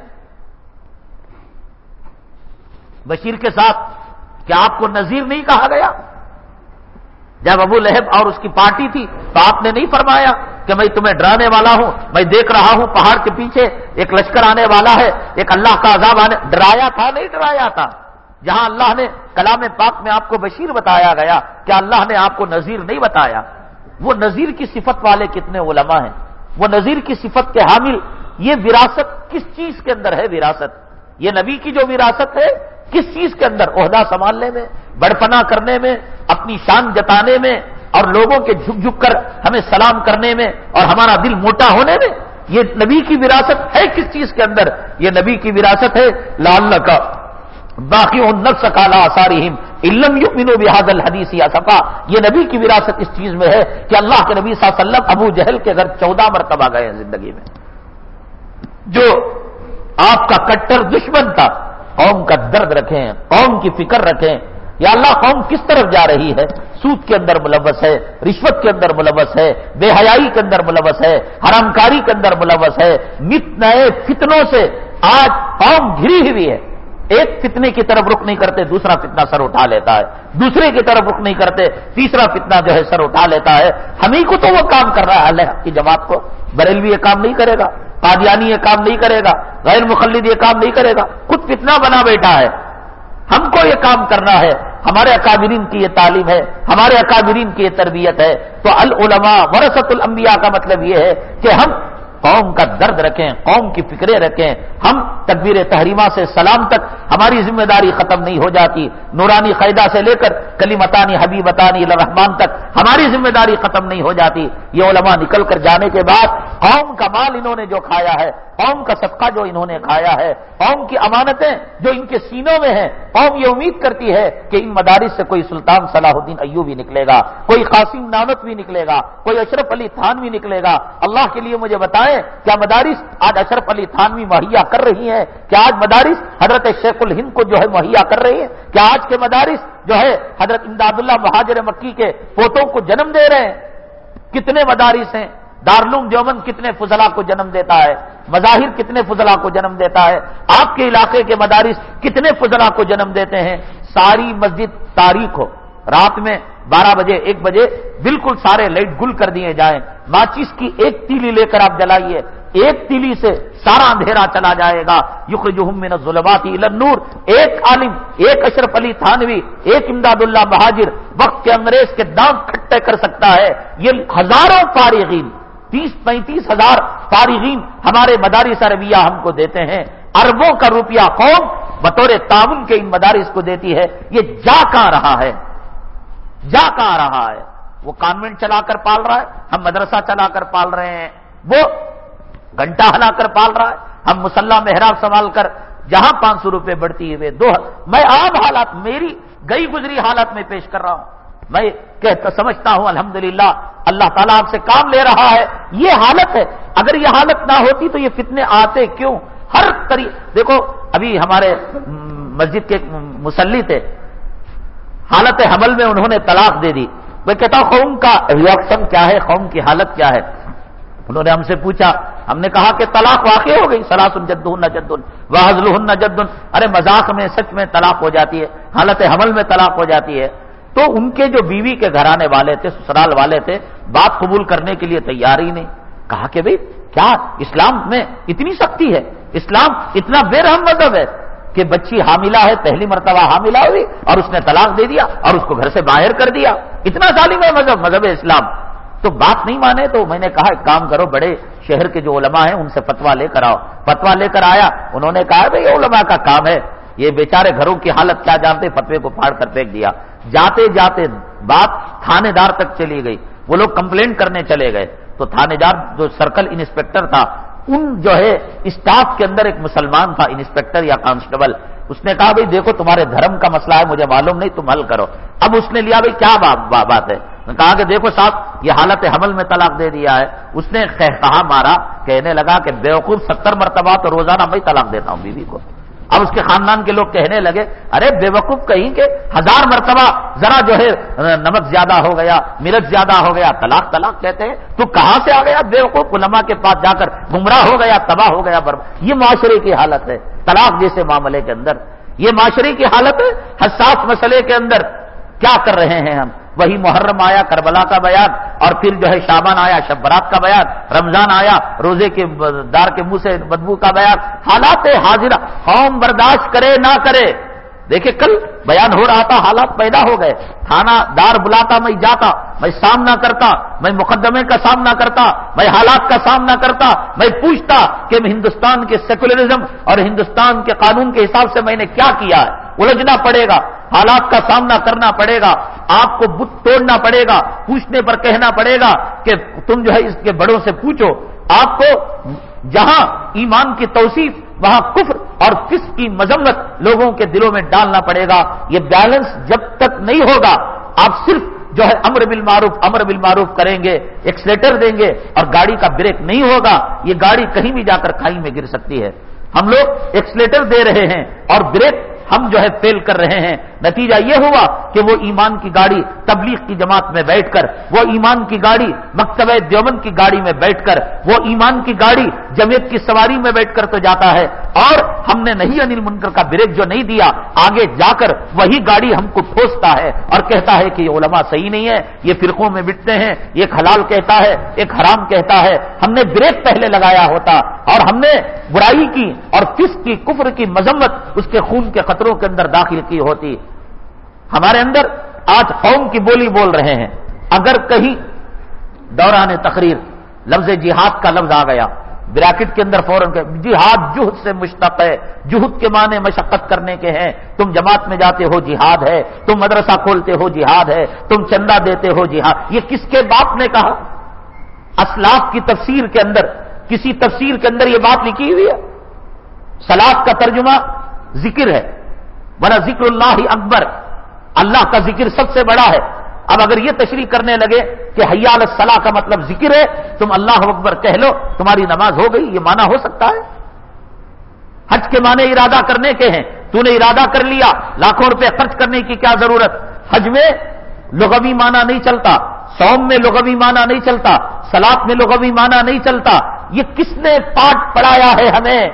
Speaker 1: بشیر کے ساتھ کیا آپ کو نذیر نہیں کہا گیا۔ جب ابو لہب اور اس کی پارٹی تھی تو آپ نے نہیں فرمایا کہ میں تمہیں ڈرانے والا ہوں، میں دیکھ رہا ہوں پہاڑ کے پیچھے ایک لشکر آنے والا ہے، ایک اللہ کا عذاب آنے، ڈرایا تھا، نہیں ڈرایا تھا۔ جہاں اللہ نے کلام پاک میں آپ کو بشیر بتایا گیا، کیا اللہ نے آپ کو نذیر نہیں بتایا؟ وہ نذیر کی صفت والے کتنے علماء ہیں؟ وہ نذیر کی صفت کے حامل، یہ وراثت کس چیز کے اندر ہے وراثت؟ یہ نبی کی جو وراثت ہے، کس چیز کے اندر؟ عہدہ سنبھالنے میں، بڑپنا کرنے میں، اپنی شان جتانے میں، اور لوگوں کے جھک جھک کر ہمیں سلام کرنے میں، اور ہمارا دل موٹا ہونے میں۔ یہ نبی کی وراثت ہے کس چیز کے اندر؟ یہ نبی کی وراثت ہے لال کا باقی نفس کالا ساریم علم یؤمنو بحاد الحدیث یا صفا۔ یہ نبی کی وراثت اس چیز میں ہے کہ اللہ کے نبی صلی اللہ علیہ وسلم ابو جہل کے گھر چودہ مرتبہ گئے ہیں زندگی میں۔ جو آپ کا کٹر دشمن تھا، قوم کا درد رکھیں قوم کی فکر رکھیں یا اللہ، قوم کس طرف جا رہی ہے؟ سود کے اندر ملوث ہے، رشوت کے اندر ملوث ہے، بے حیائی کے اندر ملوث ہے حرام کاری کے اندر ملوث ہے۔ نت نئے فتنوں سے آج قوم گھری ہوئی ہے۔ ایک فتنے کی طرف رخ نہیں کرتے، دوسرا فتنہ سر اٹھا لیتا ہے۔ دوسرے کی طرف رخ نہیں کرتے، تیسرا فتنہ جو ہے سر اٹھا لیتا ہے۔ ہمیں کو تو وہ کام کر رہا ہے، اللہ کی جماعت کو۔ بریلوی یہ کام نہیں کرے گا، قادیانی یہ کام نہیں کرے گا، غیر مخلد یہ کام نہیں کرے گا۔ خود فتنہ بنا بیٹھا ہے۔ ہم کو یہ کام کرنا ہے۔ ہمارے اکابرین کی یہ تعلیم ہے، ہمارے اکابرین کی یہ تربیت ہے۔ تو العلماء ورثت الانبیاء کا مطلب یہ ہے کہ ہم قوم کا درد رکھیں، قوم کی فکریں رکھیں، ہم تکبیر تحریمہ سے سلام تک ہماری ذمہ داری ختم نہیں ہو جاتی۔ نورانی قیدہ سے لے کر کلی متانی حبیبتانی الرحمان تک ہماری ذمہ داری ختم نہیں ہو جاتی۔ یہ علماء نکل کر جانے کے بعد قوم کا مال انہوں نے جو کھایا ہے، قوم کا صدقہ جو انہوں نے کھایا ہے، قوم کی امانتیں جو ان کے سینوں میں ہیں، قوم یہ امید کرتی ہے کہ ان مدارس سے کوئی سلطان صلاح الدین ایوبی نکلے گا، کوئی قاسم نامت بھی نکلے گا، کوئی اشرف علی تھان بھی نکلے گا۔ اللہ کے لیے مجھے بتائیں ہیں کیا مدارس آج اشرف علی تھانوی مہیا کر رہی ہیں؟ کیا آج مدارس حضرت شیخ الہند کو جو ہے مہیا کر رہی ہیں؟ کیا آج کے مدارس جو ہے حضرت امداد اللہ مہاجر مکی کے پوتوں کو جنم دے رہے ہیں؟ کتنے مدارس ہیں؟ دارالعلوم دیوبند کتنے فضلہ کو جنم دیتا ہے؟ مظاہر کتنے فضلہ کو جنم دیتا ہے؟ آپ کے علاقے کے مدارس کتنے فضلہ کو جنم دیتے ہیں؟ ساری مسجد تاریخ ہو۔ رات میں بارہ بجے، ایک بجے بالکل سارے لائٹ گل کر دیے جائیں۔ ماچس کی ایک تیلی لے کر آپ جلائیے۔ ایک تیلی سے سارا اندھیرا چلا جائے گا۔ یق من الظلمات الى النور۔ ایک عالم، ایک اشرف علی تھانوی، ایک امداد اللہ بہاجر وقت کے انگریز کے دانت کھٹے کر سکتا ہے۔ یہ ہزاروں فارغین، تیس، پینتیس ہزار فارغین ہمارے مدارس عربیہ ہم کو دیتے ہیں۔ اربوں کا روپیہ قوم بطور تعاون کے ان مدارس کو دیتی ہے۔ یہ جا کہاں رہا ہے؟ جا کہاں رہا ہے۔ وہ کانوینٹ چلا کر پال رہا ہے، ہم مدرسہ چلا کر پال رہے ہیں۔ وہ گھنٹہ ہلا کر پال رہا ہے۔ ہم مسلح محراب سنبھال کر جہاں پانچ سو روپے بڑھتی ہے دو میں عام حالات، میری گئی گزری حالت میں پیش کر رہا ہوں۔ میں کہتا سمجھتا ہوں، الحمدللہ، اللہ تعالیٰ آپ سے کام لے رہا ہے۔ یہ حالت ہے۔ اگر یہ حالت نہ ہوتی تو یہ فتنے آتے کیوں؟ ہر طریقے دیکھو، ابھی ہمارے مسجد کے مسلی تھے۔ حالت حمل میں انہوں نے طلاق دے دی۔ میں کہتا ہوں قوم کا ریئیکشن کیا ہے؟ قوم کی حالت کیا ہے؟ انہوں نے ہم سے پوچھا۔ ہم نے کہا کہ طلاق واقع ہو گئی۔ سلاسن جد نہ جدن وہ حضل جدن ارے مذاق میں سچ میں طلاق ہو جاتی ہے۔ حالت حمل میں طلاق ہو جاتی ہے۔ تو ان کے جو بیوی کے گھرانے والے تھے، سسرال والے تھے، بات قبول کرنے کے لیے تیار ہی نہیں۔ کہا کہ بھائی کیا اسلام میں اتنی سختی ہے؟ اسلام اتنا بے رحم مذہب ہے۔ کہ بچی حاملہ ہے، پہلی مرتبہ حاملہ ہوئی اور اس نے طلاق دے دیا اور اس کو گھر سے باہر کر دیا۔ اتنا ظالم ہے مذہب مذہب اسلام۔ تو بات نہیں مانے تو میں نے کہا، ایک کام کرو، بڑے شہر کے جو علماء ہیں ان سے فتوا لے کر آؤ۔ فتوا لے کر آیا، انہوں نے کہا، بھائی علماء کا کام ہے۔ یہ بیچارے گھروں کی حالت کیا جانتے؟ فتوے کو پھاڑ کر پھینک دیا۔ جاتے جاتے بات تھانے دار تک چلی گئی۔ وہ لوگ کمپلین کرنے چلے گئے۔ تو تھانے دار جو سرکل انسپیکٹر تھا ان جو ہے اسٹاف کے اندر ایک مسلمان تھا انسپیکٹر یا کانسٹیبل اس نے کہا بھائی دیکھو، تمہارے دھرم کا مسئلہ ہے، مجھے معلوم نہیں، تم حل کرو۔ اب اس نے لیا بھائی کیا بات ہے؟ کہا، کہ دیکھو صاحب، یہ حالت حمل میں طلاق دے دیا ہے۔ اس نے کہا مارا، کہنے لگا کہ بیوقوف ستر مرتبہ تو روزانہ میں طلاق دیتا ہوں بیوی کو۔ اب اس کے خاندان کے لوگ کہنے لگے، ارے بے وقوف کہیں کہ ہزار مرتبہ ذرا جو ہے، نمک زیادہ ہو گیا، مرچ زیادہ ہو گیا، طلاق طلاق کہتے ہیں، تو کہاں سے آ گیا؟ بے وقوف علماء کے پاس جا کر گمراہ ہو گیا، تباہ ہو گیا، برباد۔ یہ معاشرے کی حالت ہے، طلاق جیسے معاملے کے اندر۔ یہ معاشرے کی حالت ہے، حساس مسئلے کے اندر۔ کیا کر رہے ہیں ہم؟ وہی محرم آیا، کربلا کا بیان، اور پھر جو ہے شابان آیا، شب برات کا بیان، رمضان آیا، روزے کے دار کے منہ سے بدبو کا بیان، حالات حاضر قوم برداشت کرے نہ کرے۔ دیکھیں، کل بیان ہو رہا تھا، حالات پیدا ہو گئے۔ تھانہ دار بلاتا، میں جاتا، میں سامنا کرتا، میں مقدمے کا سامنا کرتا، میں حالات کا سامنا کرتا، میں پوچھتا کہ ہندوستان کے سیکولرزم اور ہندوستان کے قانون کے حساب سے میں نے کیا کیا ہے؟ الجھنا پڑے گا، حالات کا سامنا کرنا پڑے گا، آپ کو بت توڑنا پڑے گا، پوچھنے پر کہنا پڑے گا کہ تم جو ہے اس کے بڑوں سے پوچھو۔ آپ کو جہاں ایمان کی توصیف، وہاں کفر اور کس کی مذمت لوگوں کے دلوں میں ڈالنا پڑے گا۔ یہ بیلنس جب تک نہیں ہوگا، آپ صرف جو ہے امر بل معروف امر بل معروف کریں گے، ایکسلیٹر دیں گے اور گاڑی کا بریک نہیں ہوگا، یہ گاڑی کہیں بھی جا کر کھائی میں گر سکتی ہے۔ ہم لوگ ایکسلیٹر دے رہے ہیں اور بریک ہم جو ہے فیل کر رہے ہیں نتیجہ یہ ہوا کہ وہ ایمان کی گاڑی تبلیغ کی جماعت میں بیٹھ کر، وہ ایمان کی گاڑی مکتب دیومن کی گاڑی میں بیٹھ کر، وہ ایمان کی گاڑی جمیت کی سواری میں بیٹھ کر تو جاتا ہے۔ اور ہم نے نہیں انل منکر کا بریک جو نہیں دیا، آگے جا کر وہی گاڑی ہم کو ٹھوستا ہے اور کہتا ہے کہ یہ علماء صحیح نہیں ہے، یہ فرقوں میں بٹتے ہیں ایک حلال کہتا ہے، ایک حرام کہتا ہے۔ ہم نے بریک پہلے لگایا ہوتا اور ہم نے برائی کی اور کس کی، کفر کی مذمت اس کے خون کے خطروں کے اندر داخل کی ہوتی۔ ہمارے اندر آج قوم کی بولی بول رہے ہیں۔ اگر کہیں دوران تقریر، لفظ جہاد کا لفظ آ گیا۔ بریکٹ کے اندر فوراً جہاد جہد سے مشتق ہے، جہد کے معنی مشقت کرنے کے ہیں۔ تم جماعت میں جاتے ہو، جہاد ہے۔ تم مدرسہ کھولتے ہو، جہاد ہے۔ تم چندہ دیتے ہو، جہاد۔ یہ کس کے باپ نے کہا؟ اسلاف کی تفسیر کے اندر، کسی تفسیر کے اندر یہ بات لکھی ہوئی ہے؟ سلاد کا ترجمہ ذکر ہے۔ بڑا ذکر اللہ اکبر اللہ کا ذکر سب سے بڑا ہے۔ اب اگر یہ تشریح کرنے لگے کہ حیال الصلاح کا مطلب ذکر ہے، تم اللہ اکبر کہہ لو، تمہاری نماز ہو گئی، یہ مانا ہو سکتا ہے۔ حج کے معنی ارادہ کرنے کے ہیں۔ تو نے ارادہ کر لیا، لاکھوں روپے خرچ کرنے کی کیا ضرورت؟ حج میں لغوی معنی نہیں چلتا سوم میں لغوی معنی نہیں چلتا سلاد میں لغوی معنی نہیں چلتا۔ یہ کس نے پاٹ پڑھایا ہے ہمیں؟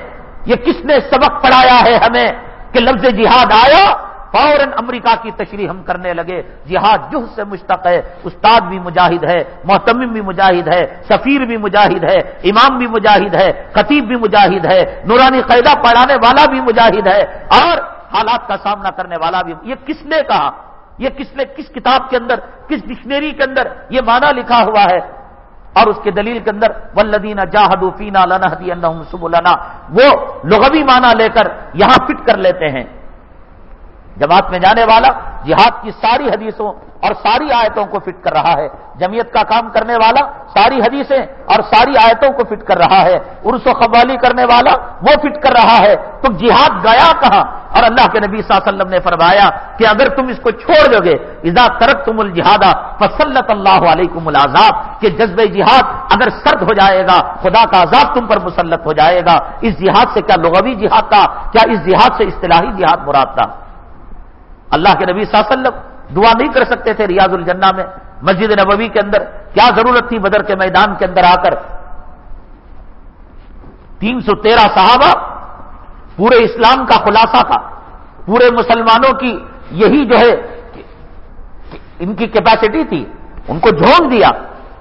Speaker 1: یہ کس نے سبق پڑھایا ہے ہمیں کہ لفظ جہاد آیا فوراً امریکہ کی تشریح ہم کرنے لگے۔ جہاد جوہ سے مشتق ہے، استاد بھی مجاہد ہے، محتمم بھی مجاہد ہے، سفیر بھی مجاہد ہے، امام بھی مجاہد ہے، خطیب بھی مجاہد ہے، نورانی قیدہ پڑھانے والا بھی مجاہد ہے۔ اور حالات کا سامنا کرنے والا بھی۔ یہ کس نے کہا؟ یہ کس نے کس کتاب کے اندر، کس ڈکشنری کے اندر یہ معنی لکھا ہوا ہے؟ اور اس کے دلیل کے اندر ولدین جاہدو فینا لنا سبلنا۔ وہ لغوی معنی لے کر یہاں فٹ کر لیتے ہیں۔ جماعت میں جانے والا جہاد کی ساری حدیثوں اور ساری آیتوں کو فٹ کر رہا ہے۔ جمعیت کا کام کرنے والا ساری حدیثیں اور ساری آیتوں کو فٹ کر رہا ہے۔ عرس و قوالی کرنے والا وہ فٹ کر رہا ہے۔ تو جہاد گیا کہاں؟ اور اللہ کے نبی صلی اللہ علیہ وسلم نے فرمایا کہ اگر تم اس کو چھوڑ دو گے ادا ترک تم الجہادا فصلت اللہ علیکم العذاب، کہ جذب جہاد اگر سرد ہو جائے گا، خدا کا عذاب تم پر مسلط ہو جائے گا۔ اس جہاد سے کیا لغوی جہاد تھا؟ کیا اس جہاد سے اصطلاحی جہاد مراد تھا؟ اللہ کے نبی صلی اللہ علیہ وسلم دعا نہیں کر سکتے تھے ریاض الجنہ میں، مسجد نبوی کے اندر۔ کیا ضرورت تھی بدر کے میدان کے اندر آ کر؟ تین سو تیرہ صحابہ، پورے اسلام کا خلاصہ تھا۔ پورے مسلمانوں کی یہی جو ہے ان کی کیپیسٹی تھی۔ ان کو جھونک دیا۔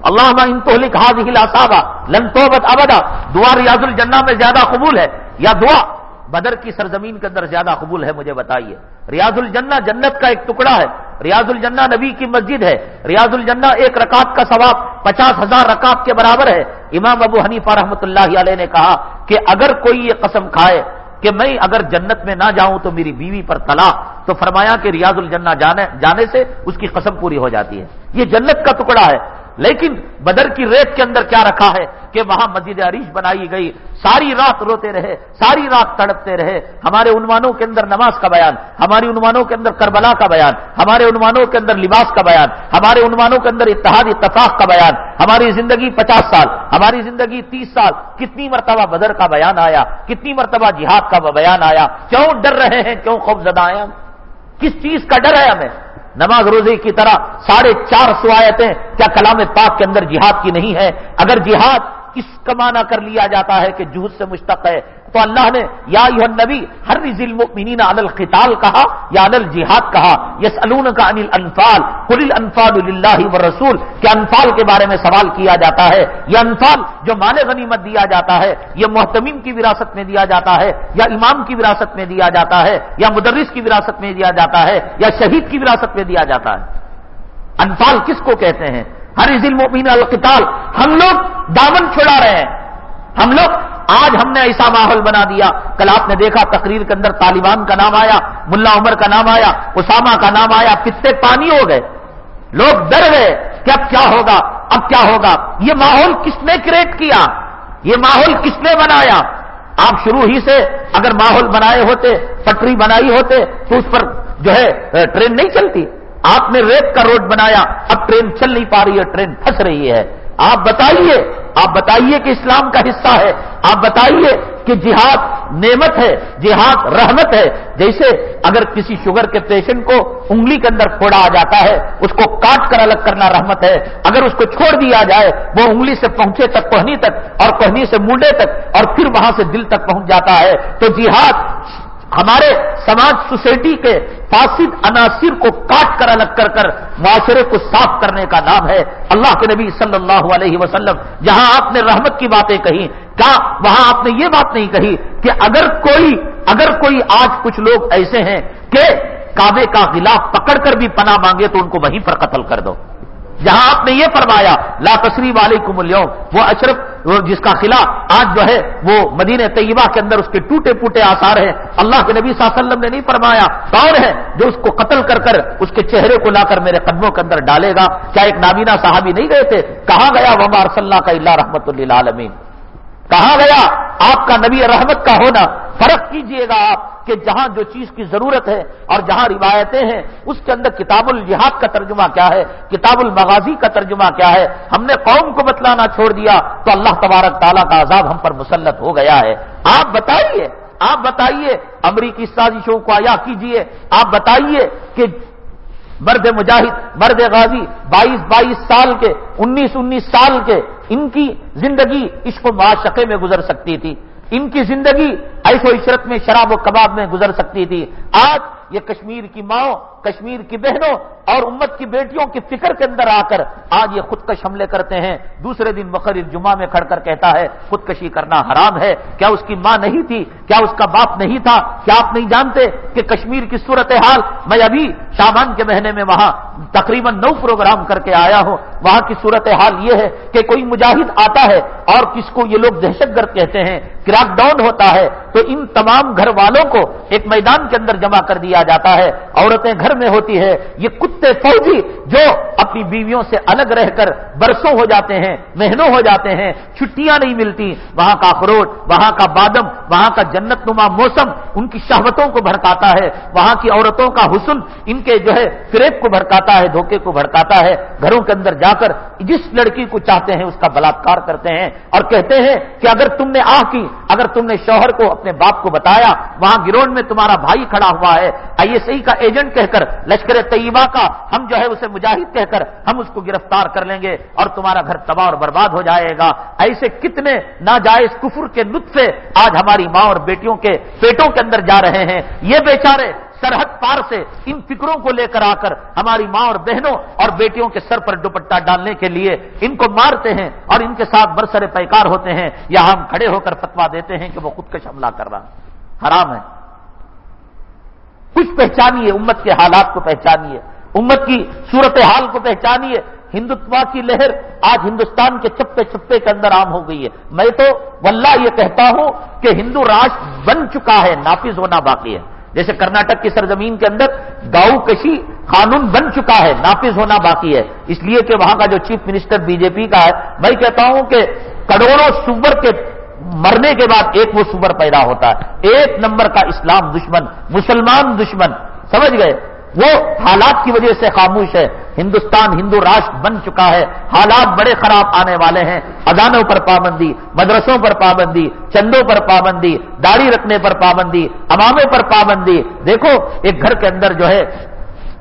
Speaker 1: اللہ ان تو لکھا دکھلا صاحبہ لن تو ابدا۔ دعا ریاض الجنہ میں زیادہ قبول ہے۔ یا دعا بدر کی سرزمین کے اندر زیادہ قبول ہے مجھے بتائیے۔ ریاض الجنہ جنت کا ایک ٹکڑا ہے۔ ریاض الجنہ نبی کی مسجد ہے۔ ریاض الجنہ ایک رکعت کا ثواب پچاس ہزار رکعت کے برابر ہے۔ امام ابو حنیفہ رحمۃ اللہ علیہ نے کہا کہ اگر کوئی یہ قسم کھائے کہ میں اگر جنت میں نہ جاؤں تو میری بیوی پر تلا تو فرمایا کہ ریاض الجنہ جانے جانے سے اس کی قسم پوری ہو جاتی ہے۔ یہ جنت کا ٹکڑا ہے۔ لیکن بدر کی ریت کے اندر کیا رکھا ہے کہ وہاں مسجد عریش بنائی گئی، ساری رات روتے رہے، ساری رات تڑپتے رہے۔ ہمارے عنوانوں کے اندر نماز کا بیان، ہماری عنوانوں کے اندر کربلا کا بیان، ہمارے عنوانوں کے اندر لباس کا بیان، ہمارے عنوانوں کے اندر اتحاد اتفاق کا بیان، ہماری زندگی پچاس سال، ہماری زندگی تیس سال، کتنی مرتبہ بدر کا بیان آیا، کتنی مرتبہ جہاد کا بیان آیا، کیوں ڈر رہے ہیں، کیوں خوف زدہ آیا کس چیز کا ڈر ہے ہمیں؟ نماز روزے کی طرح ساڑھے چار سو آیتیں کیا کلام پاک کے اندر جہاد کی نہیں ہے؟ اگر جہاد اس کا معنی کر لیا جاتا ہے کہ جہد سے مشتق ہے؟ تو اللہ نے، یا نبی ہر ضلع مینین انل کہا، یا انل جہاد کہا یس کا انل انفال کل انفال اللہ رسول کہ انفال کے بارے میں سوال کیا جاتا ہے؟ یہ انفال جو مان غنیمت دیا جاتا ہے، یہ محتمیم کی وراثت میں دیا جاتا ہے، یا امام کی وراثت میں دیا جاتا ہے، یا مدرس کی وراثت میں دیا جاتا ہے، یا شہید کی وراثت میں دیا جاتا ہے؟ انفال کس کو کہتے ہیں؟ ہر ضلع مین القتال ہم لوگ دامن چھڑا رہے ہیں۔ ہم لوگ، آج ہم نے ایسا ماحول بنا دیا۔ کل آپ نے دیکھا تقریر کے اندر طالبان کا نام آیا، ملا عمر کا نام آیا، اسامہ کا نام آیا کتنے پانی ہو گئے۔ لوگ ڈر گئے کہ اب کیا ہوگا، اب کیا ہوگا۔ یہ ماحول کس نے کریٹ کیا؟ یہ ماحول کس نے بنایا؟ آپ شروع ہی سے اگر ماحول بنائے ہوتے پٹری بنائی ہوتے، تو اس پر جو ہے، ٹرین نہیں چلتی۔ آپ نے ریت کا روڈ بنایا، اب ٹرین چل نہیں پا رہی ہے، ٹرین پھنس رہی ہے۔ آپ بتائیے آپ بتائیے کہ اسلام کا حصہ ہے۔ آپ بتائیے کہ جہاد نعمت ہے، جہاد رحمت ہے۔ جیسے اگر کسی شوگر کے پیشنٹ کو انگلی کے اندر پھوڑا آ جاتا ہے، اس کو کاٹ کر الگ کرنا رحمت ہے۔ اگر اس کو چھوڑ دیا جائے، وہ انگلی سے پہنچے تک، کوہنی تک اور کوہنی سے منڈے تک اور پھر وہاں سے دل تک پہنچ جاتا ہے۔ تو جہاد ہمارے سماج سوسائٹی کے فاسد عناصر کو کاٹ کر الگ کر کر معاشرے کو صاف کرنے کا نام ہے اللہ کے نبی صلی اللہ علیہ وسلم۔ جہاں آپ نے رحمت کی باتیں کہی کیا وہاں آپ نے یہ بات نہیں کہی کہ اگر کوئی اگر کوئی آج کچھ لوگ ایسے ہیں کہ کعبے کا غلاف پکڑ کر بھی پناہ مانگے تو ان کو وہیں پر قتل کر دو۔ جہاں آپ نے یہ فرمایا، لا تشریف والے اليوم، وہ اشرف جس کا خلاف آج جو ہے وہ مدینہ طیبہ کے اندر اس کے ٹوٹے پوٹے آثار ہیں۔ اللہ کے نبی صلی اللہ علیہ وسلم نے نہیں فرمایا، کون ہے جو اس کو قتل کر کر اس کے چہرے کو لا کر میرے قدموں کے اندر ڈالے گا؟ کیا ایک نابینا صحابی نہیں گئے تھے؟ کہاں گیا؟ ومار صلی اللہ کا اللہ رحمت اللہ عالمین کہاں گیا، آپ کا نبی رحمت کا ہونا فرق کیجیے گا آپ کہ جہاں جو چیز کی ضرورت ہے اور جہاں روایتیں ہیں، اس کے اندر کتاب الجہاد کا ترجمہ کیا ہے، کتاب المغازی کا ترجمہ کیا ہے۔ ہم نے قوم کو بتلانا چھوڑ دیا تو اللہ تبارک تعالیٰ کا عذاب ہم پر مسلط ہو گیا ہے۔ آپ بتائیے آپ بتائیے، امریکی سازشوں کو آیا کیجیے۔ آپ بتائیے کہ مرد مجاہد، مرد غازی، بائیس بائیس سال کے، انیس انیس سال کے، ان کی زندگی عشق و معاشقے میں گزر سکتی تھی۔ ان کی زندگی ایسو عشرت میں شراب و کباب میں گزر سکتی تھی۔ آج یہ کشمیر کی ماؤں کشمیر کی بہنوں اور امت کی بیٹیوں کی فکر کے اندر آ کر آج یہ خودکش حملے کرتے ہیں۔ دوسرے دن بقر جمعہ میں کھڑ کر کہتا ہے، خودکشی کرنا حرام ہے۔ کیا اس کی ماں نہیں تھی؟ کیا اس کا باپ نہیں تھا؟ کیا آپ نہیں جانتے کہ کشمیر کی صورت حال میں ابھی شابان کے مہینے میں وہاں تقریباً نو پروگرام کر کے آیا ہوں۔ وہاں کی صورت حال یہ ہے کہ کوئی مجاہد آتا ہے اور کس کو یہ لوگ دہشت گرد کہتے ہیں، کراک ڈاؤن ہوتا ہے۔ تو ان تمام گھر والوں کو ایک میدان کے اندر جمع کر دیا جاتا ہے۔ عورتیں گھر میں ہوتی ہے یہ کتے فوجی جو اپنی بیویوں سے الگ رہ کر برسوں ہو جاتے ہیں، مہینوں ہو جاتے ہیں، چھٹیاں نہیں ملتی۔ وہاں کا اخروٹ، وہاں کا بادم، وہاں کا جنت نما موسم ان کی شہوتوں کو بھڑکاتا ہے۔ وہاں کی عورتوں کا حسن ان کے جو ہے فریب کو بھڑکاتا ہے، دھوکے کو بھڑکاتا ہے۔ گھروں کے اندر جا کر جس لڑکی کو چاہتے ہیں اس کا بلاತ್کار کرتے ہیں اور کہتے ہیں کہ اگر تم نے آ کی، اگر تم نے شوہر کو اپنے باپ کو بتایا، وہاں گرون میں تمہارا بھائی کھڑا ہوا ہے۔ آئی ایس کا ایجنٹ کہہ کر، لشکر طیبہ کا، ہم جو ہے اسے مجاہد کہہ کر، ہم اس کو گرفتار کر لیں گے اور تمہارا گھر تباہ اور برباد ہو جائے گا۔ ایسے کتنے ناجائز کفر کے نطفے آج ہماری ماں اور بیٹیوں کے پیٹوں کے اندر جا رہے ہیں۔ یہ بیچارے سرحد پار سے ان فکروں کو لے کر آ کر ہماری ماں اور بہنوں اور بیٹیوں کے سر پر دوپٹہ ڈالنے کے لیے ان کو مارتے ہیں اور ان کے ساتھ برسر پیکار ہوتے ہیں یا ہم کھڑے ہو کر فتوا دیتے ہیں کہ وہ خود کش حملہ کر رہا حرام ہے۔ کچھ پہچانیے، امت کے حالات کو پہچانیے۔ امت کی صورت حال کو پہچانیے۔ ہندوتوا کی لہر آج ہندوستان کے چپے چپے کے اندر عام ہو گئی ہے۔ میں تو واللہ یہ کہتا ہوں کہ ہندو راشٹر بن چکا ہے، نافذ ہونا باقی ہے۔ جیسے کرناٹک کی سرزمین کے اندر گاؤ کشی قانون بن چکا ہے نافذ ہونا باقی ہے۔ اس لیے کہ وہاں کا جو chief minister B J P کا ہے، میں کہتا ہوں کہ کروڑوں سور کے مرنے کے بعد ایک وہ سور پیدا ہوتا ہے۔ ایک نمبر کا اسلام دشمن، مسلمان دشمن، سمجھ گئے؟ وہ حالات کی وجہ سے خاموش ہے۔ ہندوستان ہندو راشٹر بن چکا ہے۔ حالات بڑے خراب آنے والے ہیں۔ ادانوں پر پابندی، مدرسوں پر پابندی، چندوں پر پابندی، داڑھی رکھنے پر پابندی امامے پر پابندی۔ دیکھو، ایک گھر کے اندر جو ہے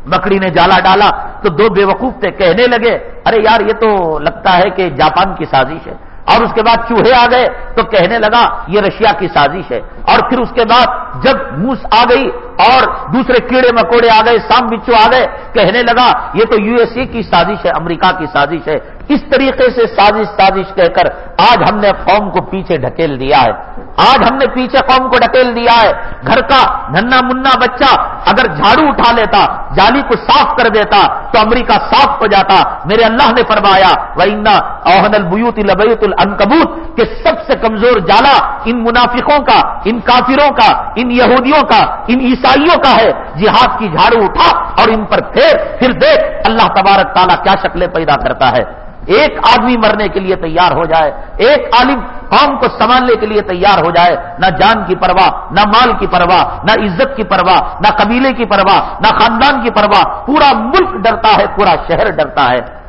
Speaker 1: مکڑی نے جالا ڈالا تو دو بے وقوف تھے، کہنے لگے، ارے یار، یہ تو لگتا ہے کہ جاپان کی سازش ہے۔ اور اس کے بعد چوہے آ گئے تو کہنے لگا یہ رشیا کی سازش ہے اور پھر اس کے بعد جب موس آ گئی اور دوسرے کیڑے مکوڑے آ گئے، سام بچو آ گئے، کہنے لگا یہ تو یو ایس اے کی سازش ہے، امریکہ کی سازش ہے۔ اس طریقے سے سازش سازش کہہ کر آج ہم نے قوم کو پیچھے ڈھکیل دیا ہے۔ آج ہم نے پیچھے قوم کو ڈھکیل دیا ہے۔ گھر کا ننا منا بچہ اگر جھاڑو اٹھا لیتا، جالی کو صاف کر دیتا، تو امریکہ صاف ہو جاتا۔ میرے اللہ نے فرمایا وہ اوہن البیوت لبیت العنکبوت کہ سب سے کمزور جالا ان منافقوں کا، ان کافروں کا، ان یہودیوں کا، ان عیسائیوں کا ہے۔ جہاد کی جھاڑو اٹھا اور ان پر پھیر۔ پھر دیکھ اللہ تبارک تعالیٰ کیا شکلیں پیدا کرتا ہے۔ ایک آدمی مرنے کے لیے تیار ہو جائے۔ ایک عالم قوم کو سنبھالنے کے لیے تیار ہو جائے، نہ جان کی پرواہ، نہ مال کی پرواہ، نہ عزت کی پرواہ، نہ قبیلے کی پرواہ، نہ خاندان کی پرواہ، پورا ملک ڈرتا ہے، پورا شہر ڈرتا ہے۔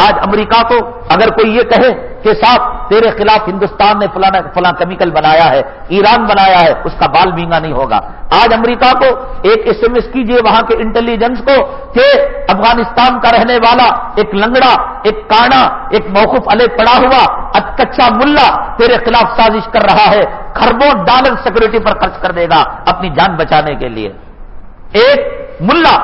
Speaker 1: آج امریکہ کو اگر کوئی یہ کہے کہ صاحب تیرے خلاف ہندوستان نے فلاں فلاں کیمیکل بنایا ہے، ایران بنایا ہے، اس کا بال مینگا نہیں ہوگا۔ آج امریکہ کو ایک ایس ایم ایس کیجیے وہاں کے انٹیلیجنس کو کہ افغانستان کا رہنے والا ایک لنگڑا، ایک کانا، ایک موقف علیہ پڑا ہوا کچا ملا تیرے خلاف سازش کر رہا ہے خربوں ڈالر سیکورٹی پر خرچ کر دے گا اپنی جان بچانے کے لیے۔ ایک ملا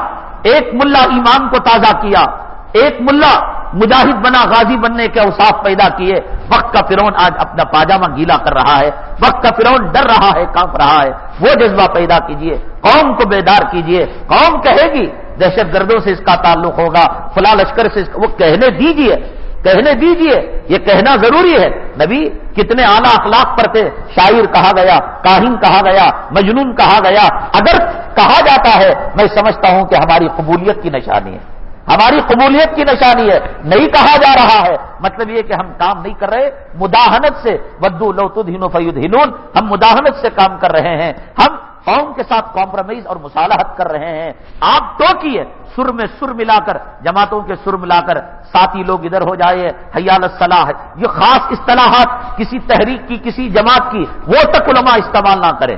Speaker 1: ایک ملا ایمان کو تازہ کیا۔ ایک ملا مجاہد بنا، غازی بننے کے اوساف پیدا کیے۔ وقت کا فرون آج اپنا پاجامہ گیلا کر رہا ہے۔ وقت کا فرون ڈر رہا ہے، کانپ رہا ہے۔ وہ جذبہ پیدا کیجیے۔ قوم کو بیدار کیجیے۔ قوم کہے گی، دہشت گردوں سے اس کا تعلق ہوگا۔ فلا لشکر سے وہ کہنے دیجیے۔ کہنے دیجیے۔ یہ کہنا ضروری ہے۔ نبی، کتنے اعلیٰ اخلاق پر تھے۔ شاعر کہا گیا، کاہن کہا گیا، مجنون کہا گیا۔ اگر کہا جاتا ہے۔ میں سمجھتا ہوں کہ ہماری قبولیت کی نشانی ہے۔ ہماری قبولیت کی نشانی ہے، نہیں کہا جا رہا ہے۔ مطلب یہ کہ ہم کام نہیں کر رہے، مداحنت سے۔ ودو لوت ہینو فیود ہنون ہم مداحنت سے کام کر رہے ہیں۔ ہم قوم کے ساتھ کمپرومائز اور مصالحت کر رہے ہیں۔ آپ ٹوکیے، سر میں سر ملا کر، جماعتوں کے سر ملا کر، ساتھی لوگ ادھر ہو جائے، حیال الصلاح یہ خاص اصطلاحات، کسی تحریک کی، کسی جماعت کی، وہ تک علماء استعمال نہ کریں۔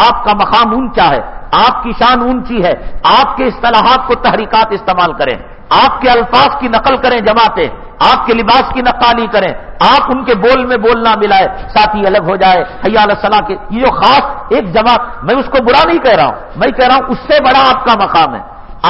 Speaker 1: آپ کا مقام اونچا ہے، آپ کی شان اونچی ہے، آپ کے اصطلاحات کو تحریکات استعمال کریں، آپ کے الفاظ کی نقل کریں جماعتیں،
Speaker 2: آپ کے لباس کی نقالی کریں، آپ ان کے بول میں بولنا ملائے، ساتھی الگ ہو جائے حیال صلاح کے، یہ جو خاص ایک جماعت، میں اس کو برا نہیں کہہ رہا ہوں، میں کہہ رہا ہوں اس سے بڑا آپ کا مقام ہے۔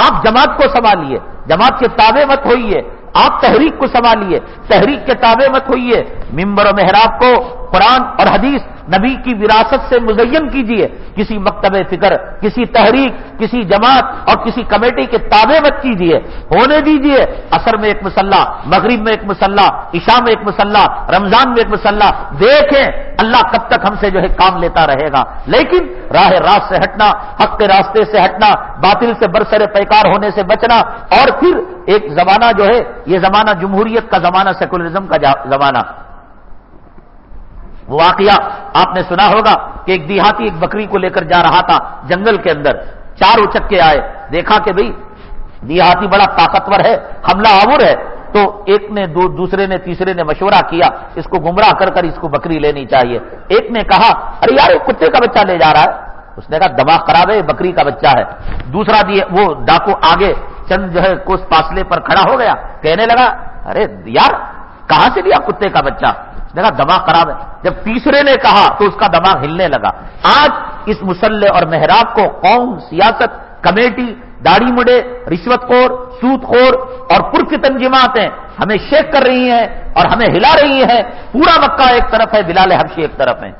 Speaker 2: آپ جماعت کو سنبھالیے، جماعت کے تابع مت ہوئیے، آپ تحریک کو سنبھالیے، تحریک کے تابع مت ہوئیے، ممبر و محراب کو قرآن اور حدیث نبی کی وراثت سے مزین کیجیے کسی مکتب فکر، کسی تحریک، کسی جماعت اور کسی کمیٹی کے تابع مت کیجیے ہونے دیجیے اثر میں ایک مسلح مغرب میں ایک مسلح عشاء میں ایک مسلح رمضان میں ایک مسلح دیکھیں اللہ کب تک ہم سے جو ہے کام لیتا رہے گا۔ لیکن راہ راست سے ہٹنا، حق کے راستے سے ہٹنا، باطل سے برسر پیکار ہونے سے بچنا اور پھر ایک زمانہ جو ہے، یہ زمانہ جمہوریت کا زمانہ، سیکولرزم کا زمانہ۔ وہ واقعہ آپ نے سنا ہوگا کہ ایک دیہاتی ایک بکری کو لے کر جا رہا تھا جنگل کے اندر چار اچک کے آئے، دیکھا کہ بھئی دیہاتی بڑا طاقتور ہے، حملہ آور ہے، تو ایک نے دو، دوسرے نے، تیسرے نے مشورہ کیا، اس کو گمراہ کر کر اس کو بکری لینی چاہیے۔ ایک نے کہا، ارے یار کتے کا بچہ لے جا رہا ہے۔ اس نے کہا، دماغ خراب ہے بکری کا بچہ ہے۔ دوسرا دیے، وہ ڈاکو آگے، چند جو ہے کچھ فاصلے پر کھڑا ہو گیا، کہنے لگا، ارے یار، کہاں سے لیا کتے کا بچہ؟ دیکھا دماغ خراب ہے۔ جب تیسرے نے کہا تو اس کا دماغ ہلنے لگا۔ آج اس مسلح اور محراب کو قوم، سیاست، کمیٹی، داڑھی مڈے، رشوت خور سوت خور اور پر کی ہمیں شیک کر رہی ہیں اور ہمیں ہلا رہی ہیں۔ پورا مکہ ایک طرف ہے، بلال حبشی ایک طرف ہے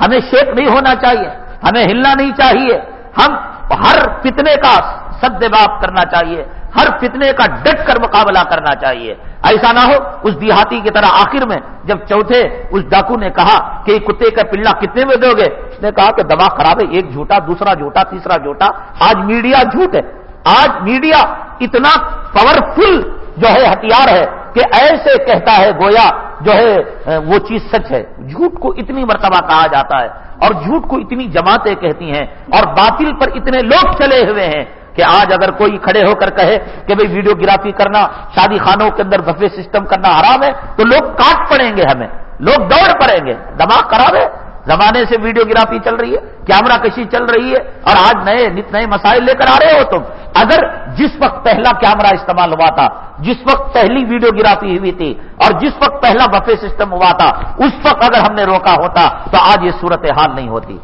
Speaker 2: ہمیں شیک نہیں ہونا چاہیے، ہمیں ہلنا نہیں چاہیے۔ ہم ہر فتنے کا سد باب کرنا چاہیے۔ ہر فتنے کا ڈٹ کر مقابلہ کرنا چاہیے۔ ایسا نہ ہو، اس دیہاتی کی طرح آخر میں جب چوتھے اس ڈاکو نے کہا کہ کتے کا پلہ کتنے میں دو گے، اس نے کہا کہ دماغ خراب ہے، ایک جھوٹا، دوسرا جھوٹا، تیسرا جھوٹا۔ آج میڈیا جھوٹ ہے۔ آج میڈیا اتنا پاورفل جو ہے، ہتھیار ہے کہ ایسے کہتا ہے گویا جو ہے، وہ چیز سچ ہے۔ جھوٹ کو اتنی مرتبہ کہا جاتا ہے اور جھوٹ کو اتنی جماعتیں کہتی ہیں اور باطل پر اتنے لوگ چلے ہوئے ہیں۔ کہ آج اگر کوئی کھڑے ہو کر کہے کہ بھئی ویڈیو گرافی کرنا، شادی خانوں کے اندر بفے سسٹم کرنا حرام ہے، تو لوگ کاٹ پڑیں گے ہمیں۔ لوگ دوڑ پڑیں گے۔ دماغ خراب ہے۔ زمانے سے ویڈیو گرافی چل رہی ہے، کیمرہ کشی چل رہی ہے، اور آج نئے نت نئے مسائل لے کر آ رہے ہو تم۔ اگر جس وقت پہلا کیمرہ استعمال ہوا تھا، جس وقت پہلی ویڈیو گرافی ہوئی تھی، اور جس وقت پہلا بفے سسٹم ہوا تھا، اس وقت اگر ہم نے روکا ہوتا، تو آج یہ صورت حال نہیں ہوتی۔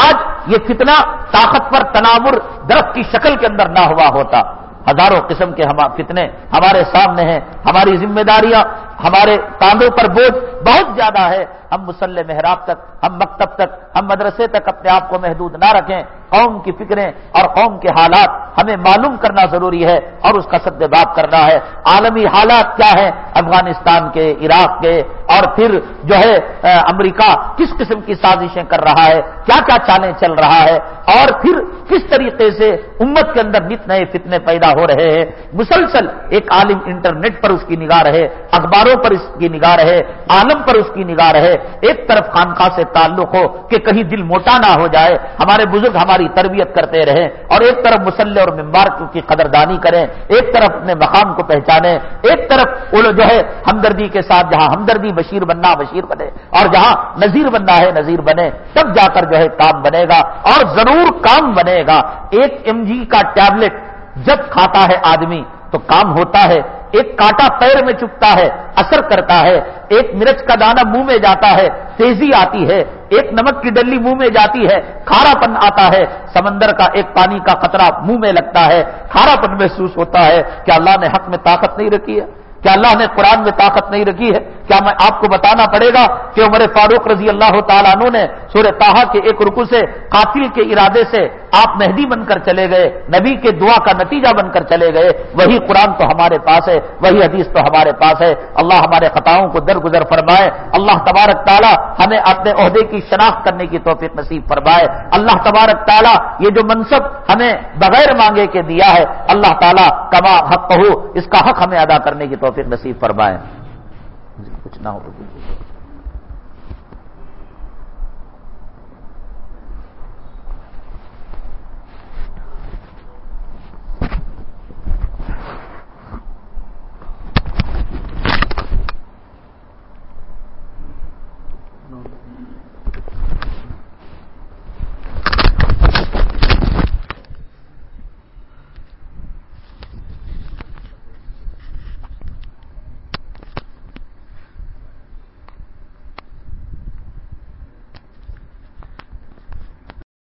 Speaker 2: آج یہ فتنہ طاقتور تناور درخت کی شکل کے اندر نہ ہوا ہوتا۔ ہزاروں قسم کے فتنے ہمارے سامنے ہیں، ہماری ذمہ داریاں ہمارے کاندھوں پر بوجھ بہت زیادہ ہے۔ ہم مسلح محراب تک، ہم مکتب تک، ہم مدرسے تک اپنے آپ کو محدود نہ رکھیں۔ قوم کی فکریں اور قوم کے حالات ہمیں معلوم کرنا ضروری ہے اور اس کا باب کرنا ہے۔ عالمی حالات کیا ہے افغانستان کے، عراق کے اور پھر جو ہے امریکہ کس قسم کی سازشیں کر رہا ہے؟ کیا کیا چالیں چل رہا ہے؟ اور پھر کس طریقے سے امت کے اندر نت نئے فتنے پیدا ہو رہے ہیں؟ مسلسل ایک عالم انٹرنیٹ پر اس کی نگاہ رہے۔ اخباروں پر اس کی نگاہ رہے، عالم پر اس کی نگاہ رہے، ایک طرف خانقاہ سے تعلق ہو کہ کہیں دل موٹا نہ ہو جائے، ہمارے بزرگ ہماری تربیت کرتے رہیں اور ایک طرف مسلح اور ممبار کی قدردانی کریں، ایک طرف اپنے مقام کو پہچانے ایک طرف جو ہے ہمدردی کے ساتھ جہاں ہمدردی بشیر بننا بشیر بنے اور جہاں نذیر بننا ہے نذیر بنے، تب جا کر جو ہے کام بنے گا اور ضرور کام بنے گا۔ ایک ایم جی کا ٹیبلٹ جب کھاتا ہے آدمی تو کام ہوتا ہے ایک کاٹا پیر میں چپتا ہے، اثر کرتا ہے۔ ایک مرچ کا دانا منہ میں جاتا ہے، تیزی آتی ہے۔ ایک نمک کی ڈلی منہ میں جاتی ہے کھارا پن آتا ہے۔ سمندر کا ایک پانی کا قطرہ منہ میں لگتا ہے۔ کھارا پن محسوس ہوتا ہے، کیا اللہ نے حق میں طاقت نہیں رکھی ہے؟ کیا اللہ نے قرآن میں طاقت نہیں رکھی ہے؟ کیا میں آپ کو بتانا پڑے گا کہ عمر فاروق رضی اللہ تعالیٰ عنہ نے سورہ تاہا کے ایک رکو سے قاتل کے ارادے سے آپ مہدی بن کر چلے گئے، نبی کے دعا کا نتیجہ بن کر چلے گئے، وہی قرآن تو ہمارے پاس ہے، وہی حدیث تو ہمارے پاس ہے۔ اللہ ہمارے خطاؤں کو درگزر فرمائے، اللہ تبارک تعالیٰ ہمیں اپنے عہدے کی شناخت کرنے کی توفیق نصیب فرمائے۔ اللہ تبارک تعالیٰ یہ جو منصب ہمیں بغیر مانگے کے دیا ہے، اللہ تعالیٰ کما حق ہو اس کا حق ہمیں ادا کرنے کی توفیق نصیب فرمائے۔ کچھ نہ ہو